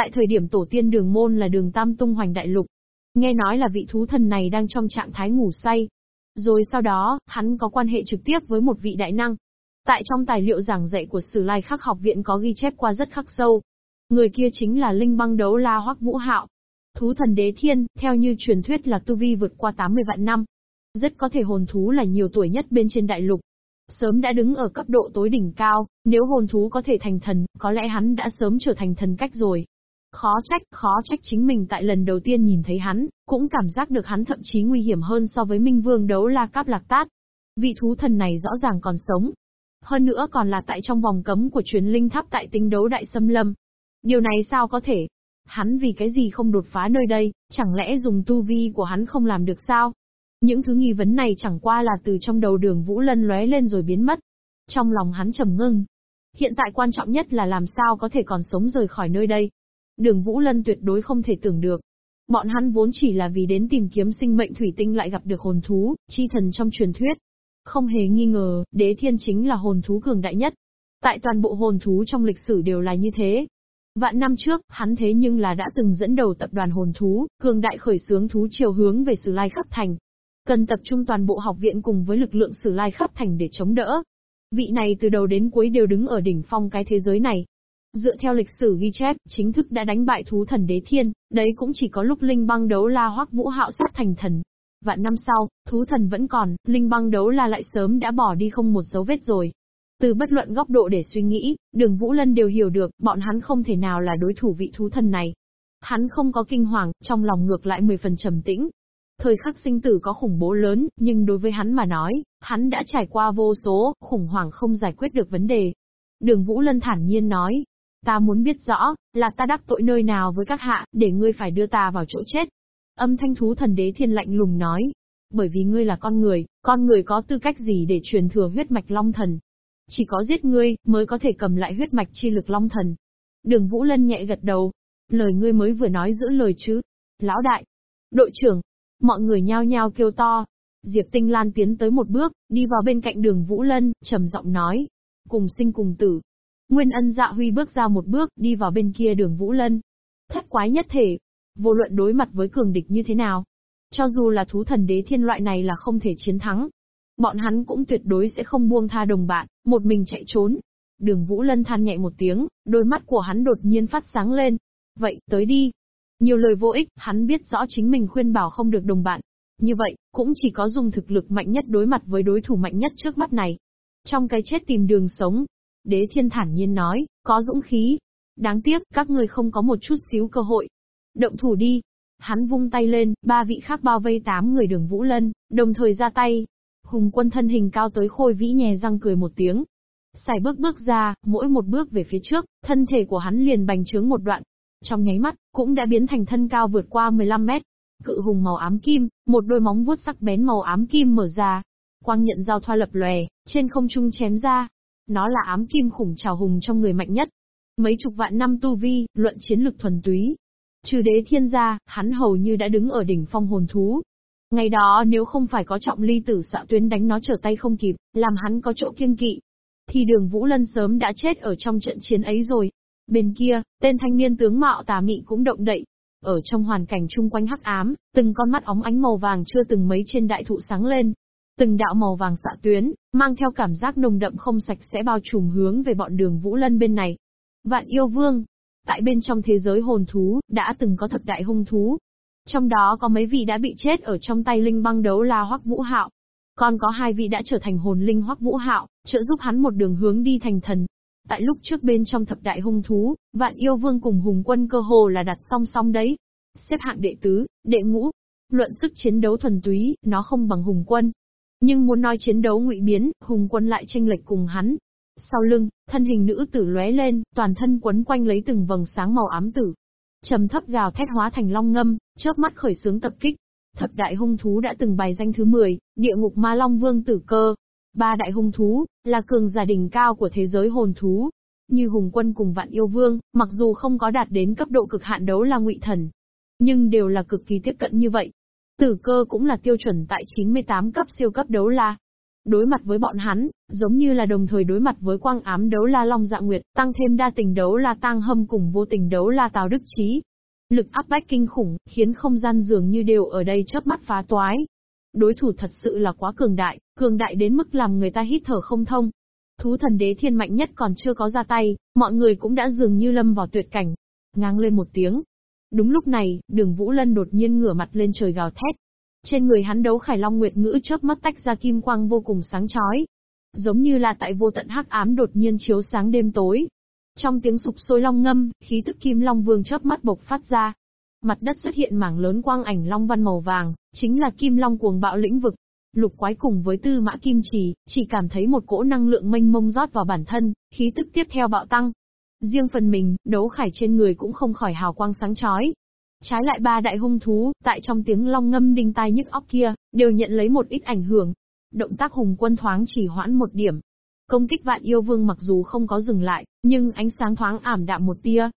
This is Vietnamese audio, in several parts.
Tại thời điểm tổ tiên đường môn là đường Tam tung hoành đại lục. Nghe nói là vị thú thần này đang trong trạng thái ngủ say. Rồi sau đó, hắn có quan hệ trực tiếp với một vị đại năng. Tại trong tài liệu giảng dạy của Sử Lai Khắc học viện có ghi chép qua rất khắc sâu. Người kia chính là Linh băng đấu la Hoắc Vũ Hạo. Thú thần đế thiên, theo như truyền thuyết là tu vi vượt qua 80 vạn năm. Rất có thể hồn thú là nhiều tuổi nhất bên trên đại lục. Sớm đã đứng ở cấp độ tối đỉnh cao, nếu hồn thú có thể thành thần, có lẽ hắn đã sớm trở thành thần cách rồi. Khó trách, khó trách chính mình tại lần đầu tiên nhìn thấy hắn, cũng cảm giác được hắn thậm chí nguy hiểm hơn so với Minh Vương đấu la cáp lạc tát. Vị thú thần này rõ ràng còn sống. Hơn nữa còn là tại trong vòng cấm của truyền linh tháp tại tinh đấu đại xâm lâm. Điều này sao có thể? Hắn vì cái gì không đột phá nơi đây, chẳng lẽ dùng tu vi của hắn không làm được sao? Những thứ nghi vấn này chẳng qua là từ trong đầu đường Vũ Lân lóe lên rồi biến mất. Trong lòng hắn trầm ngưng. Hiện tại quan trọng nhất là làm sao có thể còn sống rời khỏi nơi đây. Đường Vũ Lân tuyệt đối không thể tưởng được. Bọn hắn vốn chỉ là vì đến tìm kiếm sinh mệnh thủy tinh lại gặp được hồn thú, chi thần trong truyền thuyết. Không hề nghi ngờ, đế thiên chính là hồn thú cường đại nhất. Tại toàn bộ hồn thú trong lịch sử đều là như thế. Vạn năm trước, hắn thế nhưng là đã từng dẫn đầu tập đoàn hồn thú, cường đại khởi xướng thú chiều hướng về Sử Lai Khắp Thành. Cần tập trung toàn bộ học viện cùng với lực lượng Sử Lai Khắp Thành để chống đỡ. Vị này từ đầu đến cuối đều đứng ở đỉnh phong cái thế giới này. Dựa theo lịch sử ghi chép, chính thức đã đánh bại thú thần đế thiên, đấy cũng chỉ có lúc Linh băng đấu la hoắc vũ hạo sát thành thần. Vạn năm sau, thú thần vẫn còn, Linh băng đấu la lại sớm đã bỏ đi không một dấu vết rồi. Từ bất luận góc độ để suy nghĩ, đường Vũ Lân đều hiểu được, bọn hắn không thể nào là đối thủ vị thú thần này. Hắn không có kinh hoàng, trong lòng ngược lại mười phần trầm tĩnh. Thời khắc sinh tử có khủng bố lớn, nhưng đối với hắn mà nói, hắn đã trải qua vô số, khủng hoảng không giải quyết được vấn đề. Đường Vũ Lân thản nhiên nói, Ta muốn biết rõ, là ta đắc tội nơi nào với các hạ, để ngươi phải đưa ta vào chỗ chết. Âm thanh thú thần đế thiên lạnh lùng nói. Bởi vì ngươi là con người, con người có tư cách gì để truyền thừa huyết mạch long thần. Chỉ có giết ngươi, mới có thể cầm lại huyết mạch chi lực long thần. Đường Vũ Lân nhẹ gật đầu. Lời ngươi mới vừa nói giữ lời chứ. Lão đại. Đội trưởng. Mọi người nhao nhao kêu to. Diệp Tinh Lan tiến tới một bước, đi vào bên cạnh đường Vũ Lân, trầm giọng nói. Cùng sinh cùng tử, Nguyên ân dạ huy bước ra một bước, đi vào bên kia đường Vũ Lân. Thất quái nhất thể. Vô luận đối mặt với cường địch như thế nào. Cho dù là thú thần đế thiên loại này là không thể chiến thắng. Bọn hắn cũng tuyệt đối sẽ không buông tha đồng bạn, một mình chạy trốn. Đường Vũ Lân than nhẹ một tiếng, đôi mắt của hắn đột nhiên phát sáng lên. Vậy, tới đi. Nhiều lời vô ích, hắn biết rõ chính mình khuyên bảo không được đồng bạn. Như vậy, cũng chỉ có dùng thực lực mạnh nhất đối mặt với đối thủ mạnh nhất trước mắt này. Trong cái chết tìm đường sống, Đế thiên thản nhiên nói, có dũng khí. Đáng tiếc, các người không có một chút xíu cơ hội. Động thủ đi. Hắn vung tay lên, ba vị khác bao vây tám người đường Vũ Lân, đồng thời ra tay. Hùng quân thân hình cao tới khôi vĩ nhè răng cười một tiếng. Xài bước bước ra, mỗi một bước về phía trước, thân thể của hắn liền bành trướng một đoạn. Trong nháy mắt, cũng đã biến thành thân cao vượt qua 15 mét. Cự hùng màu ám kim, một đôi móng vuốt sắc bén màu ám kim mở ra. Quang nhận giao thoa lập lòe, trên không trung chém ra, nó là ám kim khủng trào hùng trong người mạnh nhất. Mấy chục vạn năm tu vi, luận chiến lực thuần túy. Trừ đế thiên gia, hắn hầu như đã đứng ở đỉnh phong hồn thú. Ngày đó nếu không phải có trọng ly tử xạ tuyến đánh nó trở tay không kịp, làm hắn có chỗ kiêng kỵ, thì đường Vũ Lân sớm đã chết ở trong trận chiến ấy rồi. Bên kia, tên thanh niên tướng mạo tà mị cũng động đậy. Ở trong hoàn cảnh chung quanh hắc ám, từng con mắt óng ánh màu vàng chưa từng mấy trên đại thụ sáng lên, Từng đạo màu vàng xạ tuyến, mang theo cảm giác nồng đậm không sạch sẽ bao trùm hướng về bọn đường Vũ Lân bên này. Vạn yêu vương, tại bên trong thế giới hồn thú, đã từng có thập đại hung thú. Trong đó có mấy vị đã bị chết ở trong tay linh băng đấu la hoắc vũ hạo. Còn có hai vị đã trở thành hồn linh hoắc vũ hạo, trợ giúp hắn một đường hướng đi thành thần. Tại lúc trước bên trong thập đại hung thú, vạn yêu vương cùng hùng quân cơ hồ là đặt song song đấy. Xếp hạng đệ tứ, đệ ngũ. Luận sức chiến đấu thuần túy, nó không bằng hùng quân. Nhưng muốn nói chiến đấu ngụy biến, hùng quân lại tranh lệch cùng hắn. Sau lưng, thân hình nữ tử lóe lên, toàn thân quấn quanh lấy từng vầng sáng màu ám tử. Trầm thấp gào thét hóa thành long ngâm, chớp mắt khởi sướng tập kích. Thập đại hung thú đã từng bài danh thứ 10, địa ngục ma long vương tử cơ. Ba đại hung thú, là cường giả đỉnh cao của thế giới hồn thú. Như hùng quân cùng vạn yêu vương, mặc dù không có đạt đến cấp độ cực hạn đấu là ngụy thần. Nhưng đều là cực kỳ tiếp cận như vậy, Tử cơ cũng là tiêu chuẩn tại 98 cấp siêu cấp đấu la. Đối mặt với bọn hắn, giống như là đồng thời đối mặt với quang ám đấu la Long Dạ Nguyệt, tăng thêm đa tình đấu la tăng Hâm cùng vô tình đấu la Tào Đức Trí. Lực áp bách kinh khủng, khiến không gian dường như đều ở đây chớp mắt phá toái. Đối thủ thật sự là quá cường đại, cường đại đến mức làm người ta hít thở không thông. Thú thần đế thiên mạnh nhất còn chưa có ra tay, mọi người cũng đã dường như lâm vào tuyệt cảnh. Ngang lên một tiếng. Đúng lúc này, đường Vũ Lân đột nhiên ngửa mặt lên trời gào thét, trên người hắn đấu khải long nguyệt ngữ chớp mắt tách ra kim quang vô cùng sáng chói. Giống như là tại vô tận hắc ám đột nhiên chiếu sáng đêm tối. Trong tiếng sụp sôi long ngâm, khí tức kim long vương chớp mắt bộc phát ra. Mặt đất xuất hiện mảng lớn quang ảnh long văn màu vàng, chính là kim long cuồng bạo lĩnh vực. Lục quái cùng với tư mã kim trì, chỉ cảm thấy một cỗ năng lượng mênh mông rót vào bản thân, khí tức tiếp theo bạo tăng. Riêng phần mình, đấu khải trên người cũng không khỏi hào quang sáng chói, Trái lại ba đại hung thú, tại trong tiếng long ngâm đinh tai nhức óc kia, đều nhận lấy một ít ảnh hưởng. Động tác hùng quân thoáng chỉ hoãn một điểm. Công kích vạn yêu vương mặc dù không có dừng lại, nhưng ánh sáng thoáng ảm đạm một tia.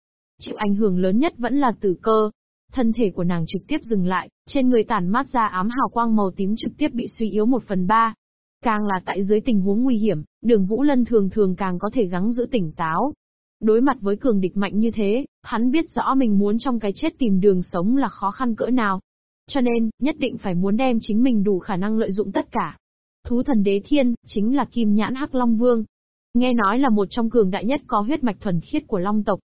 Chịu ảnh hưởng lớn nhất vẫn là tử cơ. Thân thể của nàng trực tiếp dừng lại, trên người tản mát ra ám hào quang màu tím trực tiếp bị suy yếu một phần ba. Càng là tại dưới tình huống nguy hiểm, đường Vũ Lân thường thường càng có thể gắng giữ tỉnh táo, Đối mặt với cường địch mạnh như thế, hắn biết rõ mình muốn trong cái chết tìm đường sống là khó khăn cỡ nào. Cho nên, nhất định phải muốn đem chính mình đủ khả năng lợi dụng tất cả. Thú thần đế thiên, chính là kim nhãn hắc long vương. Nghe nói là một trong cường đại nhất có huyết mạch thuần khiết của long tộc.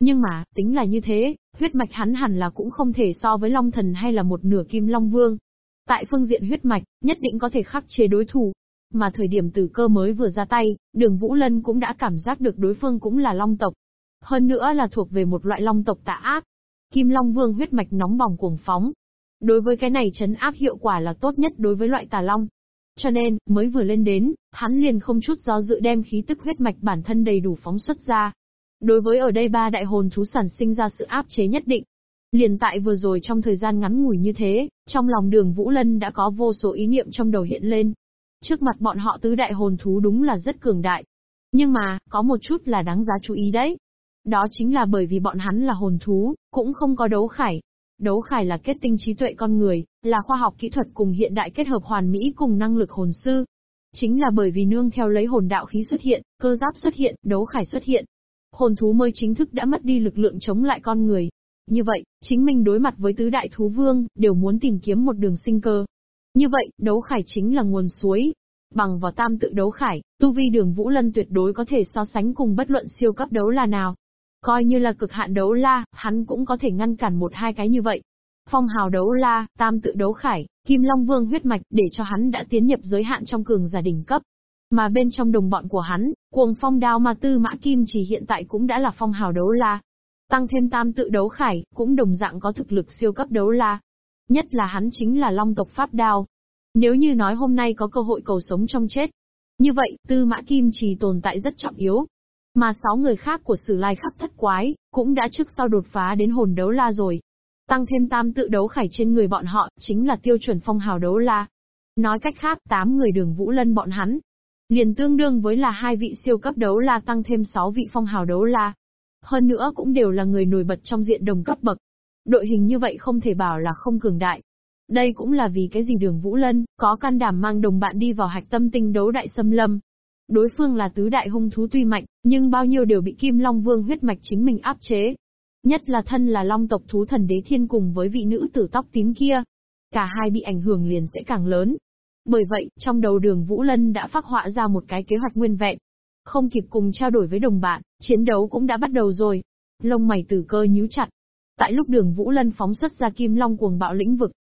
Nhưng mà, tính là như thế, huyết mạch hắn hẳn là cũng không thể so với long thần hay là một nửa kim long vương. Tại phương diện huyết mạch, nhất định có thể khắc chế đối thủ, mà thời điểm tử cơ mới vừa ra tay, đường Vũ Lân cũng đã cảm giác được đối phương cũng là long tộc. Hơn nữa là thuộc về một loại long tộc tà ác. Kim Long Vương huyết mạch nóng bỏng cuồng phóng. Đối với cái này chấn áp hiệu quả là tốt nhất đối với loại tà long. Cho nên, mới vừa lên đến, hắn liền không chút do dự đem khí tức huyết mạch bản thân đầy đủ phóng xuất ra. Đối với ở đây ba đại hồn thú sản sinh ra sự áp chế nhất định. Liền tại vừa rồi trong thời gian ngắn ngủi như thế, trong lòng đường Vũ Lân đã có vô số ý niệm trong đầu hiện lên. Trước mặt bọn họ tứ đại hồn thú đúng là rất cường đại. Nhưng mà, có một chút là đáng giá chú ý đấy. Đó chính là bởi vì bọn hắn là hồn thú, cũng không có đấu khải. Đấu khải là kết tinh trí tuệ con người, là khoa học kỹ thuật cùng hiện đại kết hợp hoàn mỹ cùng năng lực hồn sư. Chính là bởi vì nương theo lấy hồn đạo khí xuất hiện, cơ giáp xuất hiện, đấu khải xuất hiện. Hồn thú mới chính thức đã mất đi lực lượng chống lại con người. Như vậy, chính mình đối mặt với tứ đại thú vương, đều muốn tìm kiếm một đường sinh cơ. Như vậy, đấu khải chính là nguồn suối. Bằng vào tam tự đấu khải, tu vi đường Vũ Lân tuyệt đối có thể so sánh cùng bất luận siêu cấp đấu là nào. Coi như là cực hạn đấu la, hắn cũng có thể ngăn cản một hai cái như vậy. Phong hào đấu la, tam tự đấu khải, kim long vương huyết mạch để cho hắn đã tiến nhập giới hạn trong cường giả đỉnh cấp. Mà bên trong đồng bọn của hắn, cuồng phong đao ma tư mã kim chỉ hiện tại cũng đã là phong hào đấu la. Tăng thêm tam tự đấu khải, cũng đồng dạng có thực lực siêu cấp đấu la. Nhất là hắn chính là long tộc pháp đao, nếu như nói hôm nay có cơ hội cầu sống trong chết. Như vậy, tư mã kim trì tồn tại rất trọng yếu. Mà sáu người khác của sử lai khắp thất quái, cũng đã trước sau đột phá đến hồn đấu la rồi. Tăng thêm tam tự đấu khải trên người bọn họ, chính là tiêu chuẩn phong hào đấu la. Nói cách khác, tám người đường vũ lân bọn hắn. Liền tương đương với là hai vị siêu cấp đấu la tăng thêm sáu vị phong hào đấu la. Hơn nữa cũng đều là người nổi bật trong diện đồng cấp bậc. Đội hình như vậy không thể bảo là không cường đại. Đây cũng là vì cái gì đường Vũ Lân, có can đảm mang đồng bạn đi vào hạch tâm tinh đấu đại xâm lâm. Đối phương là tứ đại hung thú tuy mạnh, nhưng bao nhiêu đều bị Kim Long Vương huyết mạch chính mình áp chế. Nhất là thân là long tộc thú thần đế thiên cùng với vị nữ tử tóc tím kia. Cả hai bị ảnh hưởng liền sẽ càng lớn. Bởi vậy, trong đầu đường Vũ Lân đã phát họa ra một cái kế hoạch nguyên vẹn. Không kịp cùng trao đổi với đồng bạn, chiến đấu cũng đã bắt đầu rồi. Lông mày tử cơ nhíu chặt. Tại lúc đường Vũ Lân phóng xuất ra kim long cuồng bạo lĩnh vực,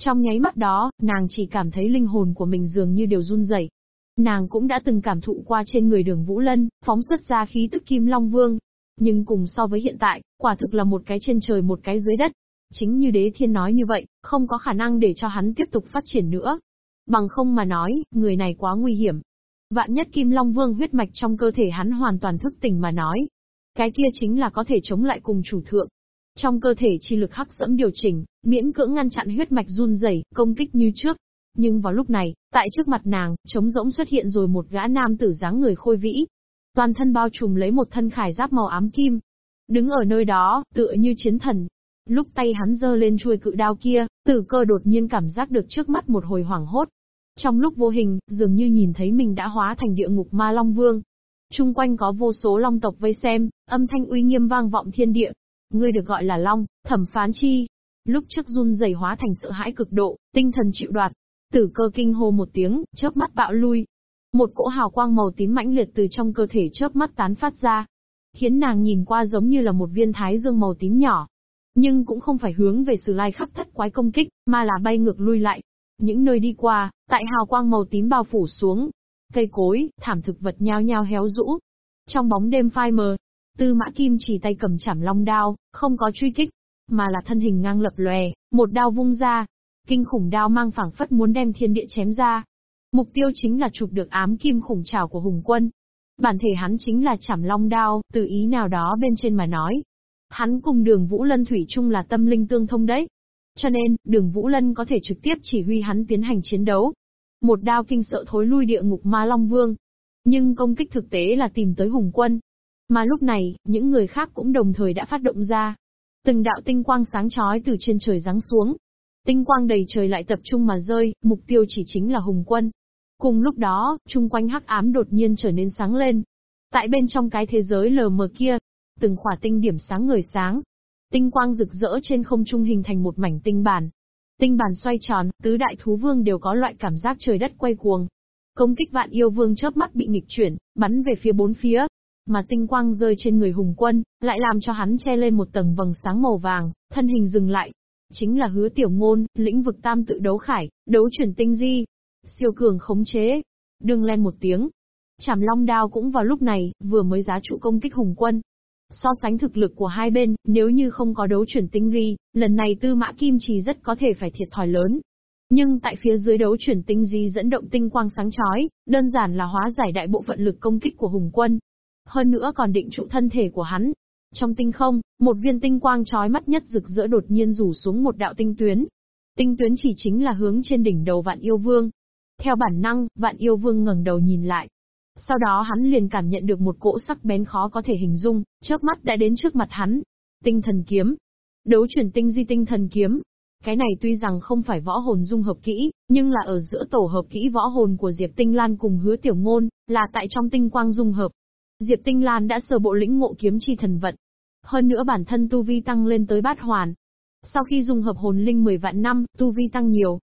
trong nháy mắt đó, nàng chỉ cảm thấy linh hồn của mình dường như đều run rẩy. Nàng cũng đã từng cảm thụ qua trên người đường Vũ Lân, phóng xuất ra khí tức Kim Long Vương. Nhưng cùng so với hiện tại, quả thực là một cái trên trời một cái dưới đất. Chính như đế thiên nói như vậy, không có khả năng để cho hắn tiếp tục phát triển nữa. Bằng không mà nói, người này quá nguy hiểm. Vạn nhất Kim Long Vương huyết mạch trong cơ thể hắn hoàn toàn thức tỉnh mà nói. Cái kia chính là có thể chống lại cùng chủ thượng. Trong cơ thể chi lực hắc dẫm điều chỉnh, miễn cưỡng ngăn chặn huyết mạch run rẩy, công kích như trước. Nhưng vào lúc này, tại trước mặt nàng, trống rỗng xuất hiện rồi một gã nam tử dáng người khôi vĩ. Toàn thân bao trùm lấy một thân khải giáp màu ám kim. Đứng ở nơi đó, tựa như chiến thần. Lúc tay hắn giơ lên chuôi cự đao kia, tử cơ đột nhiên cảm giác được trước mắt một hồi hoảng hốt. Trong lúc vô hình, dường như nhìn thấy mình đã hóa thành địa ngục ma Long Vương. Trung quanh có vô số long tộc vây xem, âm thanh uy nghiêm vang vọng thiên địa. Ngươi được gọi là Long, thẩm phán chi. Lúc trước run rẩy hóa thành sợ hãi cực độ, tinh thần chịu đoạt. Tử cơ kinh hô một tiếng, chớp mắt bạo lui. Một cỗ hào quang màu tím mãnh liệt từ trong cơ thể chớp mắt tán phát ra, khiến nàng nhìn qua giống như là một viên thái dương màu tím nhỏ. Nhưng cũng không phải hướng về sử lai khắp thất quái công kích, mà là bay ngược lui lại. Những nơi đi qua, tại hào quang màu tím bao phủ xuống. Cây cối, thảm thực vật nhao nhao héo rũ. Trong bóng đêm phai mờ, tư mã kim chỉ tay cầm chảm long đao, không có truy kích, mà là thân hình ngang lập lòe, một đao vung ra. Kinh khủng đao mang phảng phất muốn đem thiên địa chém ra. Mục tiêu chính là chụp được ám kim khủng trào của hùng quân. Bản thể hắn chính là chảm long đao, từ ý nào đó bên trên mà nói. Hắn cùng đường Vũ Lân Thủy chung là tâm linh tương thông đấy. Cho nên, đường Vũ Lân có thể trực tiếp chỉ huy hắn tiến hành chiến đấu. Một đao kinh sợ thối lui địa ngục ma Long Vương. Nhưng công kích thực tế là tìm tới hùng quân. Mà lúc này, những người khác cũng đồng thời đã phát động ra. Từng đạo tinh quang sáng chói từ trên trời giáng xuống. Tinh quang đầy trời lại tập trung mà rơi, mục tiêu chỉ chính là hùng quân. Cùng lúc đó, chung quanh hắc ám đột nhiên trở nên sáng lên. Tại bên trong cái thế giới lờ mờ kia, từng khỏa tinh điểm sáng người sáng. Tinh quang rực rỡ trên không trung hình thành một mảnh tinh bản. Tinh bản xoay tròn, tứ đại thú vương đều có loại cảm giác trời đất quay cuồng. Công kích vạn yêu vương chớp mắt bị nghịch chuyển, bắn về phía bốn phía. Mà tinh quang rơi trên người hùng quân, lại làm cho hắn che lên một tầng vầng sáng màu vàng, thân hình dừng lại. Chính là hứa tiểu ngôn, lĩnh vực tam tự đấu khải, đấu chuyển tinh di, Siêu cường khống chế. Đừng lên một tiếng. Chảm long đao cũng vào lúc này, vừa mới giá trụ công kích hùng quân. So sánh thực lực của hai bên, nếu như không có đấu chuyển tinh di, lần này tư mã kim trì rất có thể phải thiệt thòi lớn. Nhưng tại phía dưới đấu chuyển tinh di dẫn động tinh quang sáng chói, đơn giản là hóa giải đại bộ phận lực công kích của hùng quân. Hơn nữa còn định trụ thân thể của hắn. Trong tinh không, một viên tinh quang chói mắt nhất rực rỡ đột nhiên rủ xuống một đạo tinh tuyến. Tinh tuyến chỉ chính là hướng trên đỉnh đầu vạn yêu vương. Theo bản năng, vạn yêu vương ngẩng đầu nhìn lại. Sau đó hắn liền cảm nhận được một cỗ sắc bén khó có thể hình dung, chớp mắt đã đến trước mặt hắn. Tinh thần kiếm. Đấu chuyển tinh di tinh thần kiếm. Cái này tuy rằng không phải võ hồn dung hợp kỹ, nhưng là ở giữa tổ hợp kỹ võ hồn của Diệp Tinh Lan cùng hứa tiểu ngôn, là tại trong tinh quang dung hợp. Diệp Tinh Lan đã sở bộ lĩnh ngộ kiếm chi thần vận. Hơn nữa bản thân tu vi tăng lên tới bát hoàn. Sau khi dùng hợp hồn linh 10 vạn năm, tu vi tăng nhiều,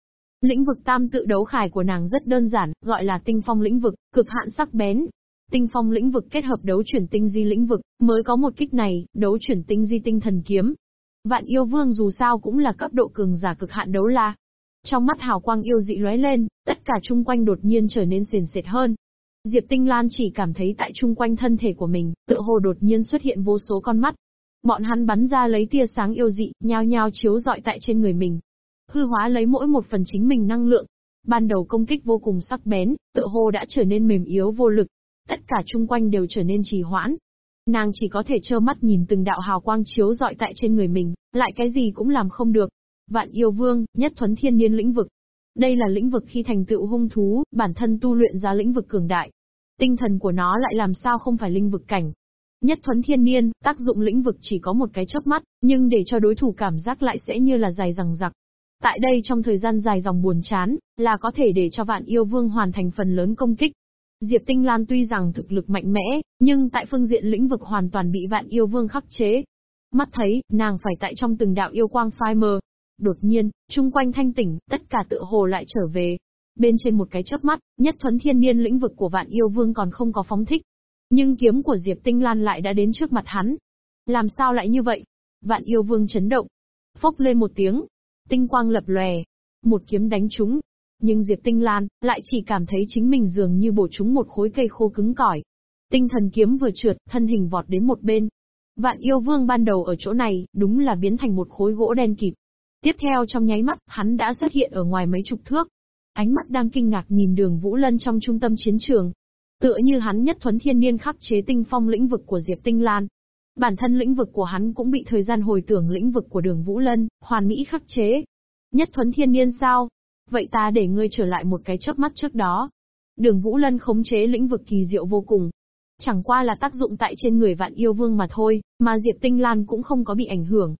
Lĩnh vực tam tự đấu khải của nàng rất đơn giản, gọi là tinh phong lĩnh vực, cực hạn sắc bén. Tinh phong lĩnh vực kết hợp đấu chuyển tinh di lĩnh vực, mới có một kích này, đấu chuyển tinh di tinh thần kiếm. Vạn yêu vương dù sao cũng là cấp độ cường giả cực hạn đấu la. Trong mắt hào quang yêu dị lóe lên, tất cả chung quanh đột nhiên trở nên sền xệt hơn. Diệp Tinh Lan chỉ cảm thấy tại chung quanh thân thể của mình, tựa hồ đột nhiên xuất hiện vô số con mắt. Bọn hắn bắn ra lấy tia sáng yêu dị, nhao nhao chiếu dọi tại trên người mình, hư hóa lấy mỗi một phần chính mình năng lượng. Ban đầu công kích vô cùng sắc bén, tựa hồ đã trở nên mềm yếu vô lực. Tất cả chung quanh đều trở nên trì hoãn. Nàng chỉ có thể trơ mắt nhìn từng đạo hào quang chiếu dọi tại trên người mình, lại cái gì cũng làm không được. Vạn yêu vương, nhất thuấn thiên niên lĩnh vực. Đây là lĩnh vực khi thành tựu hung thú, bản thân tu luyện ra lĩnh vực cường đại. Tinh thần của nó lại làm sao không phải linh vực cảnh, Nhất thuấn thiên niên, tác dụng lĩnh vực chỉ có một cái chớp mắt, nhưng để cho đối thủ cảm giác lại sẽ như là dài rằng giặc. Tại đây trong thời gian dài dòng buồn chán, là có thể để cho vạn yêu vương hoàn thành phần lớn công kích. Diệp Tinh Lan tuy rằng thực lực mạnh mẽ, nhưng tại phương diện lĩnh vực hoàn toàn bị vạn yêu vương khắc chế. Mắt thấy, nàng phải tại trong từng đạo yêu quang phai mờ. Đột nhiên, chung quanh thanh tỉnh, tất cả tự hồ lại trở về. Bên trên một cái chớp mắt, nhất thuấn thiên niên lĩnh vực của vạn yêu vương còn không có phóng thích. Nhưng kiếm của Diệp Tinh Lan lại đã đến trước mặt hắn. Làm sao lại như vậy? Vạn yêu vương chấn động. Phốc lên một tiếng, Tinh quang lập lòe, một kiếm đánh trúng. Nhưng Diệp Tinh Lan lại chỉ cảm thấy chính mình dường như bổ trúng một khối cây khô cứng cỏi. Tinh thần kiếm vừa trượt, thân hình vọt đến một bên. Vạn yêu vương ban đầu ở chỗ này, đúng là biến thành một khối gỗ đen kịt. Tiếp theo trong nháy mắt, hắn đã xuất hiện ở ngoài mấy chục thước. Ánh mắt đang kinh ngạc nhìn đường Vũ Lân trong trung tâm chiến trường. Tựa như hắn nhất thuấn thiên niên khắc chế tinh phong lĩnh vực của Diệp Tinh Lan. Bản thân lĩnh vực của hắn cũng bị thời gian hồi tưởng lĩnh vực của đường Vũ Lân, hoàn mỹ khắc chế. Nhất thuấn thiên niên sao? Vậy ta để ngươi trở lại một cái chớp mắt trước đó. Đường Vũ Lân khống chế lĩnh vực kỳ diệu vô cùng. Chẳng qua là tác dụng tại trên người vạn yêu vương mà thôi, mà Diệp Tinh Lan cũng không có bị ảnh hưởng.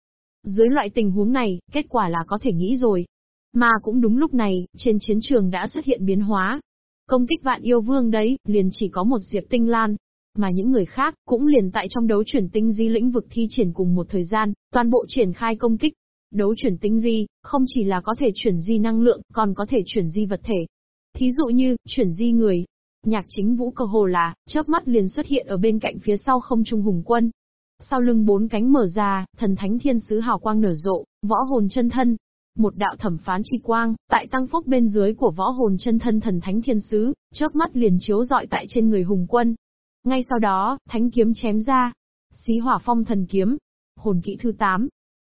Dưới loại tình huống này, kết quả là có thể nghĩ rồi. Mà cũng đúng lúc này, trên chiến trường đã xuất hiện biến hóa. Công kích vạn yêu vương đấy, liền chỉ có một diệp tinh lan. Mà những người khác, cũng liền tại trong đấu chuyển tinh di lĩnh vực thi triển cùng một thời gian, toàn bộ triển khai công kích. Đấu chuyển tinh di, không chỉ là có thể chuyển di năng lượng, còn có thể chuyển di vật thể. Thí dụ như, chuyển di người. Nhạc chính vũ cơ hồ là, chớp mắt liền xuất hiện ở bên cạnh phía sau không trung hùng quân. Sau lưng bốn cánh mở ra, thần thánh thiên sứ hào quang nở rộ, võ hồn chân thân, một đạo thẩm phán chi quang, tại tăng phúc bên dưới của võ hồn chân thân thần thánh thiên sứ, chớp mắt liền chiếu dọi tại trên người hùng quân. Ngay sau đó, thánh kiếm chém ra. Xí hỏa phong thần kiếm. Hồn kỹ thứ 8.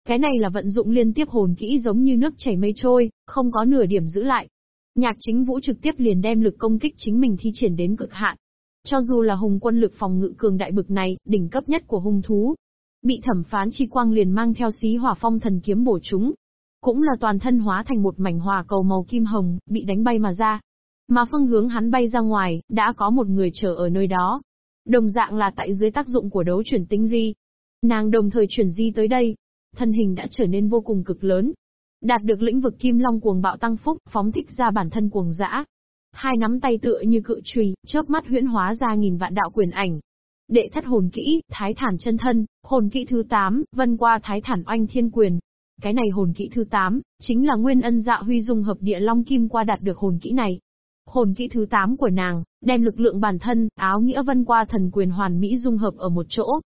Cái này là vận dụng liên tiếp hồn kỹ giống như nước chảy mây trôi, không có nửa điểm giữ lại. Nhạc chính vũ trực tiếp liền đem lực công kích chính mình thi triển đến cực hạn. Cho dù là hùng quân lực phòng ngự cường đại bực này, đỉnh cấp nhất của hung thú, bị thẩm phán chi quang liền mang theo xí hỏa phong thần kiếm bổ chúng, cũng là toàn thân hóa thành một mảnh hòa cầu màu kim hồng, bị đánh bay mà ra. Mà phương hướng hắn bay ra ngoài, đã có một người chờ ở nơi đó. Đồng dạng là tại dưới tác dụng của đấu chuyển tinh di. Nàng đồng thời chuyển di tới đây. Thân hình đã trở nên vô cùng cực lớn. Đạt được lĩnh vực kim long cuồng bạo tăng phúc, phóng thích ra bản thân cuồng dã. Hai nắm tay tựa như cự trùy, chớp mắt huyễn hóa ra nghìn vạn đạo quyền ảnh, đệ thất hồn kỹ, thái thản chân thân, hồn kỹ thứ 8, vân qua thái thản oanh thiên quyền, cái này hồn kỹ thứ 8, chính là nguyên ân dạ huy dung hợp địa long kim qua đạt được hồn kỹ này. Hồn kỹ thứ 8 của nàng, đem lực lượng bản thân, áo nghĩa vân qua thần quyền hoàn mỹ dung hợp ở một chỗ.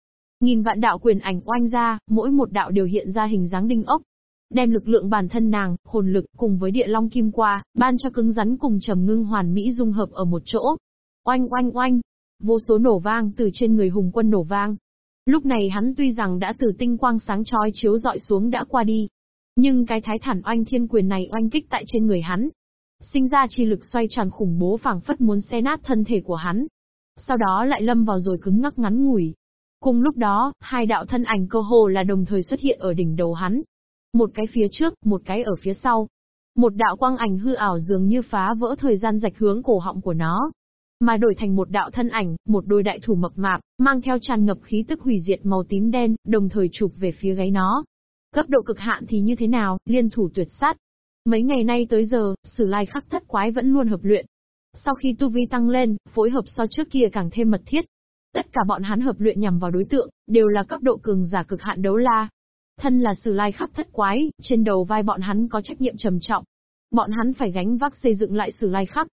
Nghìn vạn đạo quyền ảnh oanh ra, mỗi một đạo đều hiện ra hình dáng đinh ốc. Đem lực lượng bản thân nàng, hồn lực cùng với địa long kim qua, ban cho cứng rắn cùng trầm ngưng hoàn mỹ dung hợp ở một chỗ. Oanh oanh oanh, vô số nổ vang từ trên người hùng quân nổ vang, Lúc này hắn tuy rằng đã từ tinh quang sáng chói chiếu dọi xuống đã qua đi, nhưng cái thái thản oanh thiên quyền này oanh kích tại trên người hắn. Sinh ra chi lực xoay tròn khủng bố phảng phất muốn xé nát thân thể của hắn. Sau đó lại lâm vào rồi cứng ngắc ngắn ngủi. Cùng lúc đó, hai đạo thân ảnh cơ hồ là đồng thời xuất hiện ở đỉnh đầu hắn. Một cái phía trước, một cái ở phía sau. Một đạo quang ảnh hư ảo dường như phá vỡ thời gian rạch hướng cổ họng của nó, mà đổi thành một đạo thân ảnh, một đôi đại thủ mập mạp, mang theo tràn ngập khí tức hủy diệt màu tím đen, đồng thời chụp về phía gáy nó. Cấp độ cực hạn thì như thế nào, liên thủ tuyệt sát. Mấy ngày nay tới giờ, sử lai khắc thất quái vẫn luôn hợp luyện. Sau khi tu vi tăng lên, phối hợp so trước kia càng thêm mật thiết. Tất cả bọn hắn hợp luyện nhằm vào đối tượng, đều là cấp độ cường giả cực hạn đấu la. Thân là sử lai khắc thất quái, trên đầu vai bọn hắn có trách nhiệm trầm trọng. Bọn hắn phải gánh vác xây dựng lại sử lai khắc,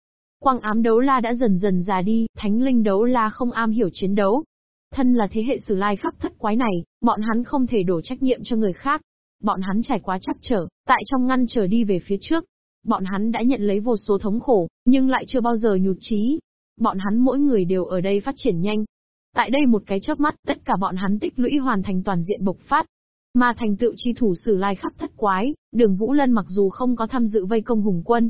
Quang ám đấu la đã dần dần già đi, thánh linh đấu la không am hiểu chiến đấu. Thân là thế hệ sử lai khắc thất quái này, bọn hắn không thể đổ trách nhiệm cho người khác. Bọn hắn trải quá chắc trở, tại trong ngăn trở đi về phía trước. Bọn hắn đã nhận lấy vô số thống khổ, nhưng lại chưa bao giờ nhụt chí. Bọn hắn mỗi người đều ở đây phát triển nhanh. Tại đây một cái chớp mắt, tất cả bọn hắn tích lũy hoàn thành toàn diện bộc phát, mà thành tựu chi thủ sử lai khắp thất quái, đường Vũ Lân mặc dù không có tham dự vây công hùng quân,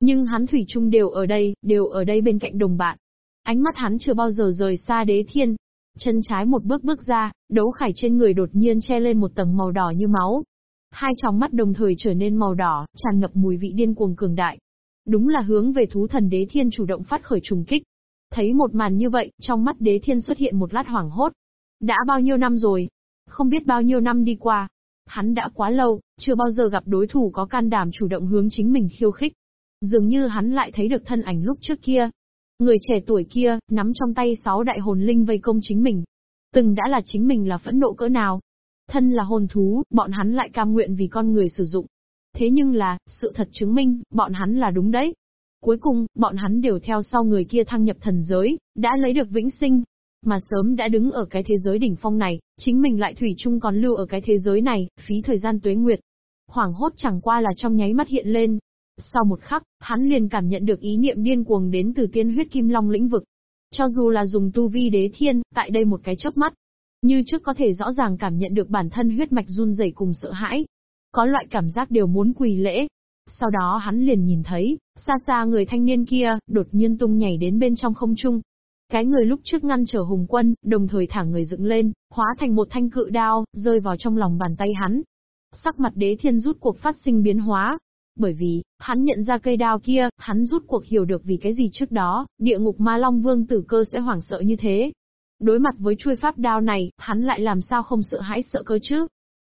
nhưng hắn thủy chung đều ở đây, đều ở đây bên cạnh đồng bạn. Ánh mắt hắn chưa bao giờ rời xa đế thiên. Chân trái một bước bước ra, đấu khải trên người đột nhiên che lên một tầng màu đỏ như máu. Hai tròng mắt đồng thời trở nên màu đỏ, tràn ngập mùi vị điên cuồng cường đại. Đúng là hướng về thú thần đế thiên chủ động phát khởi trùng kích. Thấy một màn như vậy, trong mắt đế thiên xuất hiện một lát hoảng hốt. Đã bao nhiêu năm rồi? Không biết bao nhiêu năm đi qua. Hắn đã quá lâu, chưa bao giờ gặp đối thủ có can đảm chủ động hướng chính mình khiêu khích. Dường như hắn lại thấy được thân ảnh lúc trước kia. Người trẻ tuổi kia, nắm trong tay sáu đại hồn linh vây công chính mình. Từng đã là chính mình là phẫn nộ cỡ nào. Thân là hồn thú, bọn hắn lại cam nguyện vì con người sử dụng. Thế nhưng là, sự thật chứng minh, bọn hắn là đúng đấy. Cuối cùng, bọn hắn đều theo sau người kia thăng nhập thần giới, đã lấy được vĩnh sinh. Mà sớm đã đứng ở cái thế giới đỉnh phong này, chính mình lại thủy chung còn lưu ở cái thế giới này, phí thời gian tuế nguyệt. Hoảng hốt chẳng qua là trong nháy mắt hiện lên, sau một khắc, hắn liền cảm nhận được ý niệm điên cuồng đến từ tiên huyết kim long lĩnh vực. Cho dù là dùng tu vi đế thiên, tại đây một cái chớp mắt, như trước có thể rõ ràng cảm nhận được bản thân huyết mạch run rẩy cùng sợ hãi. Có loại cảm giác đều muốn quỳ lễ. Sau đó hắn liền nhìn thấy, xa xa người thanh niên kia, đột nhiên tung nhảy đến bên trong không trung. Cái người lúc trước ngăn trở hùng quân, đồng thời thả người dựng lên, hóa thành một thanh cự đao, rơi vào trong lòng bàn tay hắn. Sắc mặt đế thiên rút cuộc phát sinh biến hóa, bởi vì, hắn nhận ra cây đao kia, hắn rút cuộc hiểu được vì cái gì trước đó, địa ngục ma long vương tử cơ sẽ hoảng sợ như thế. Đối mặt với chuôi pháp đao này, hắn lại làm sao không sợ hãi sợ cơ chứ?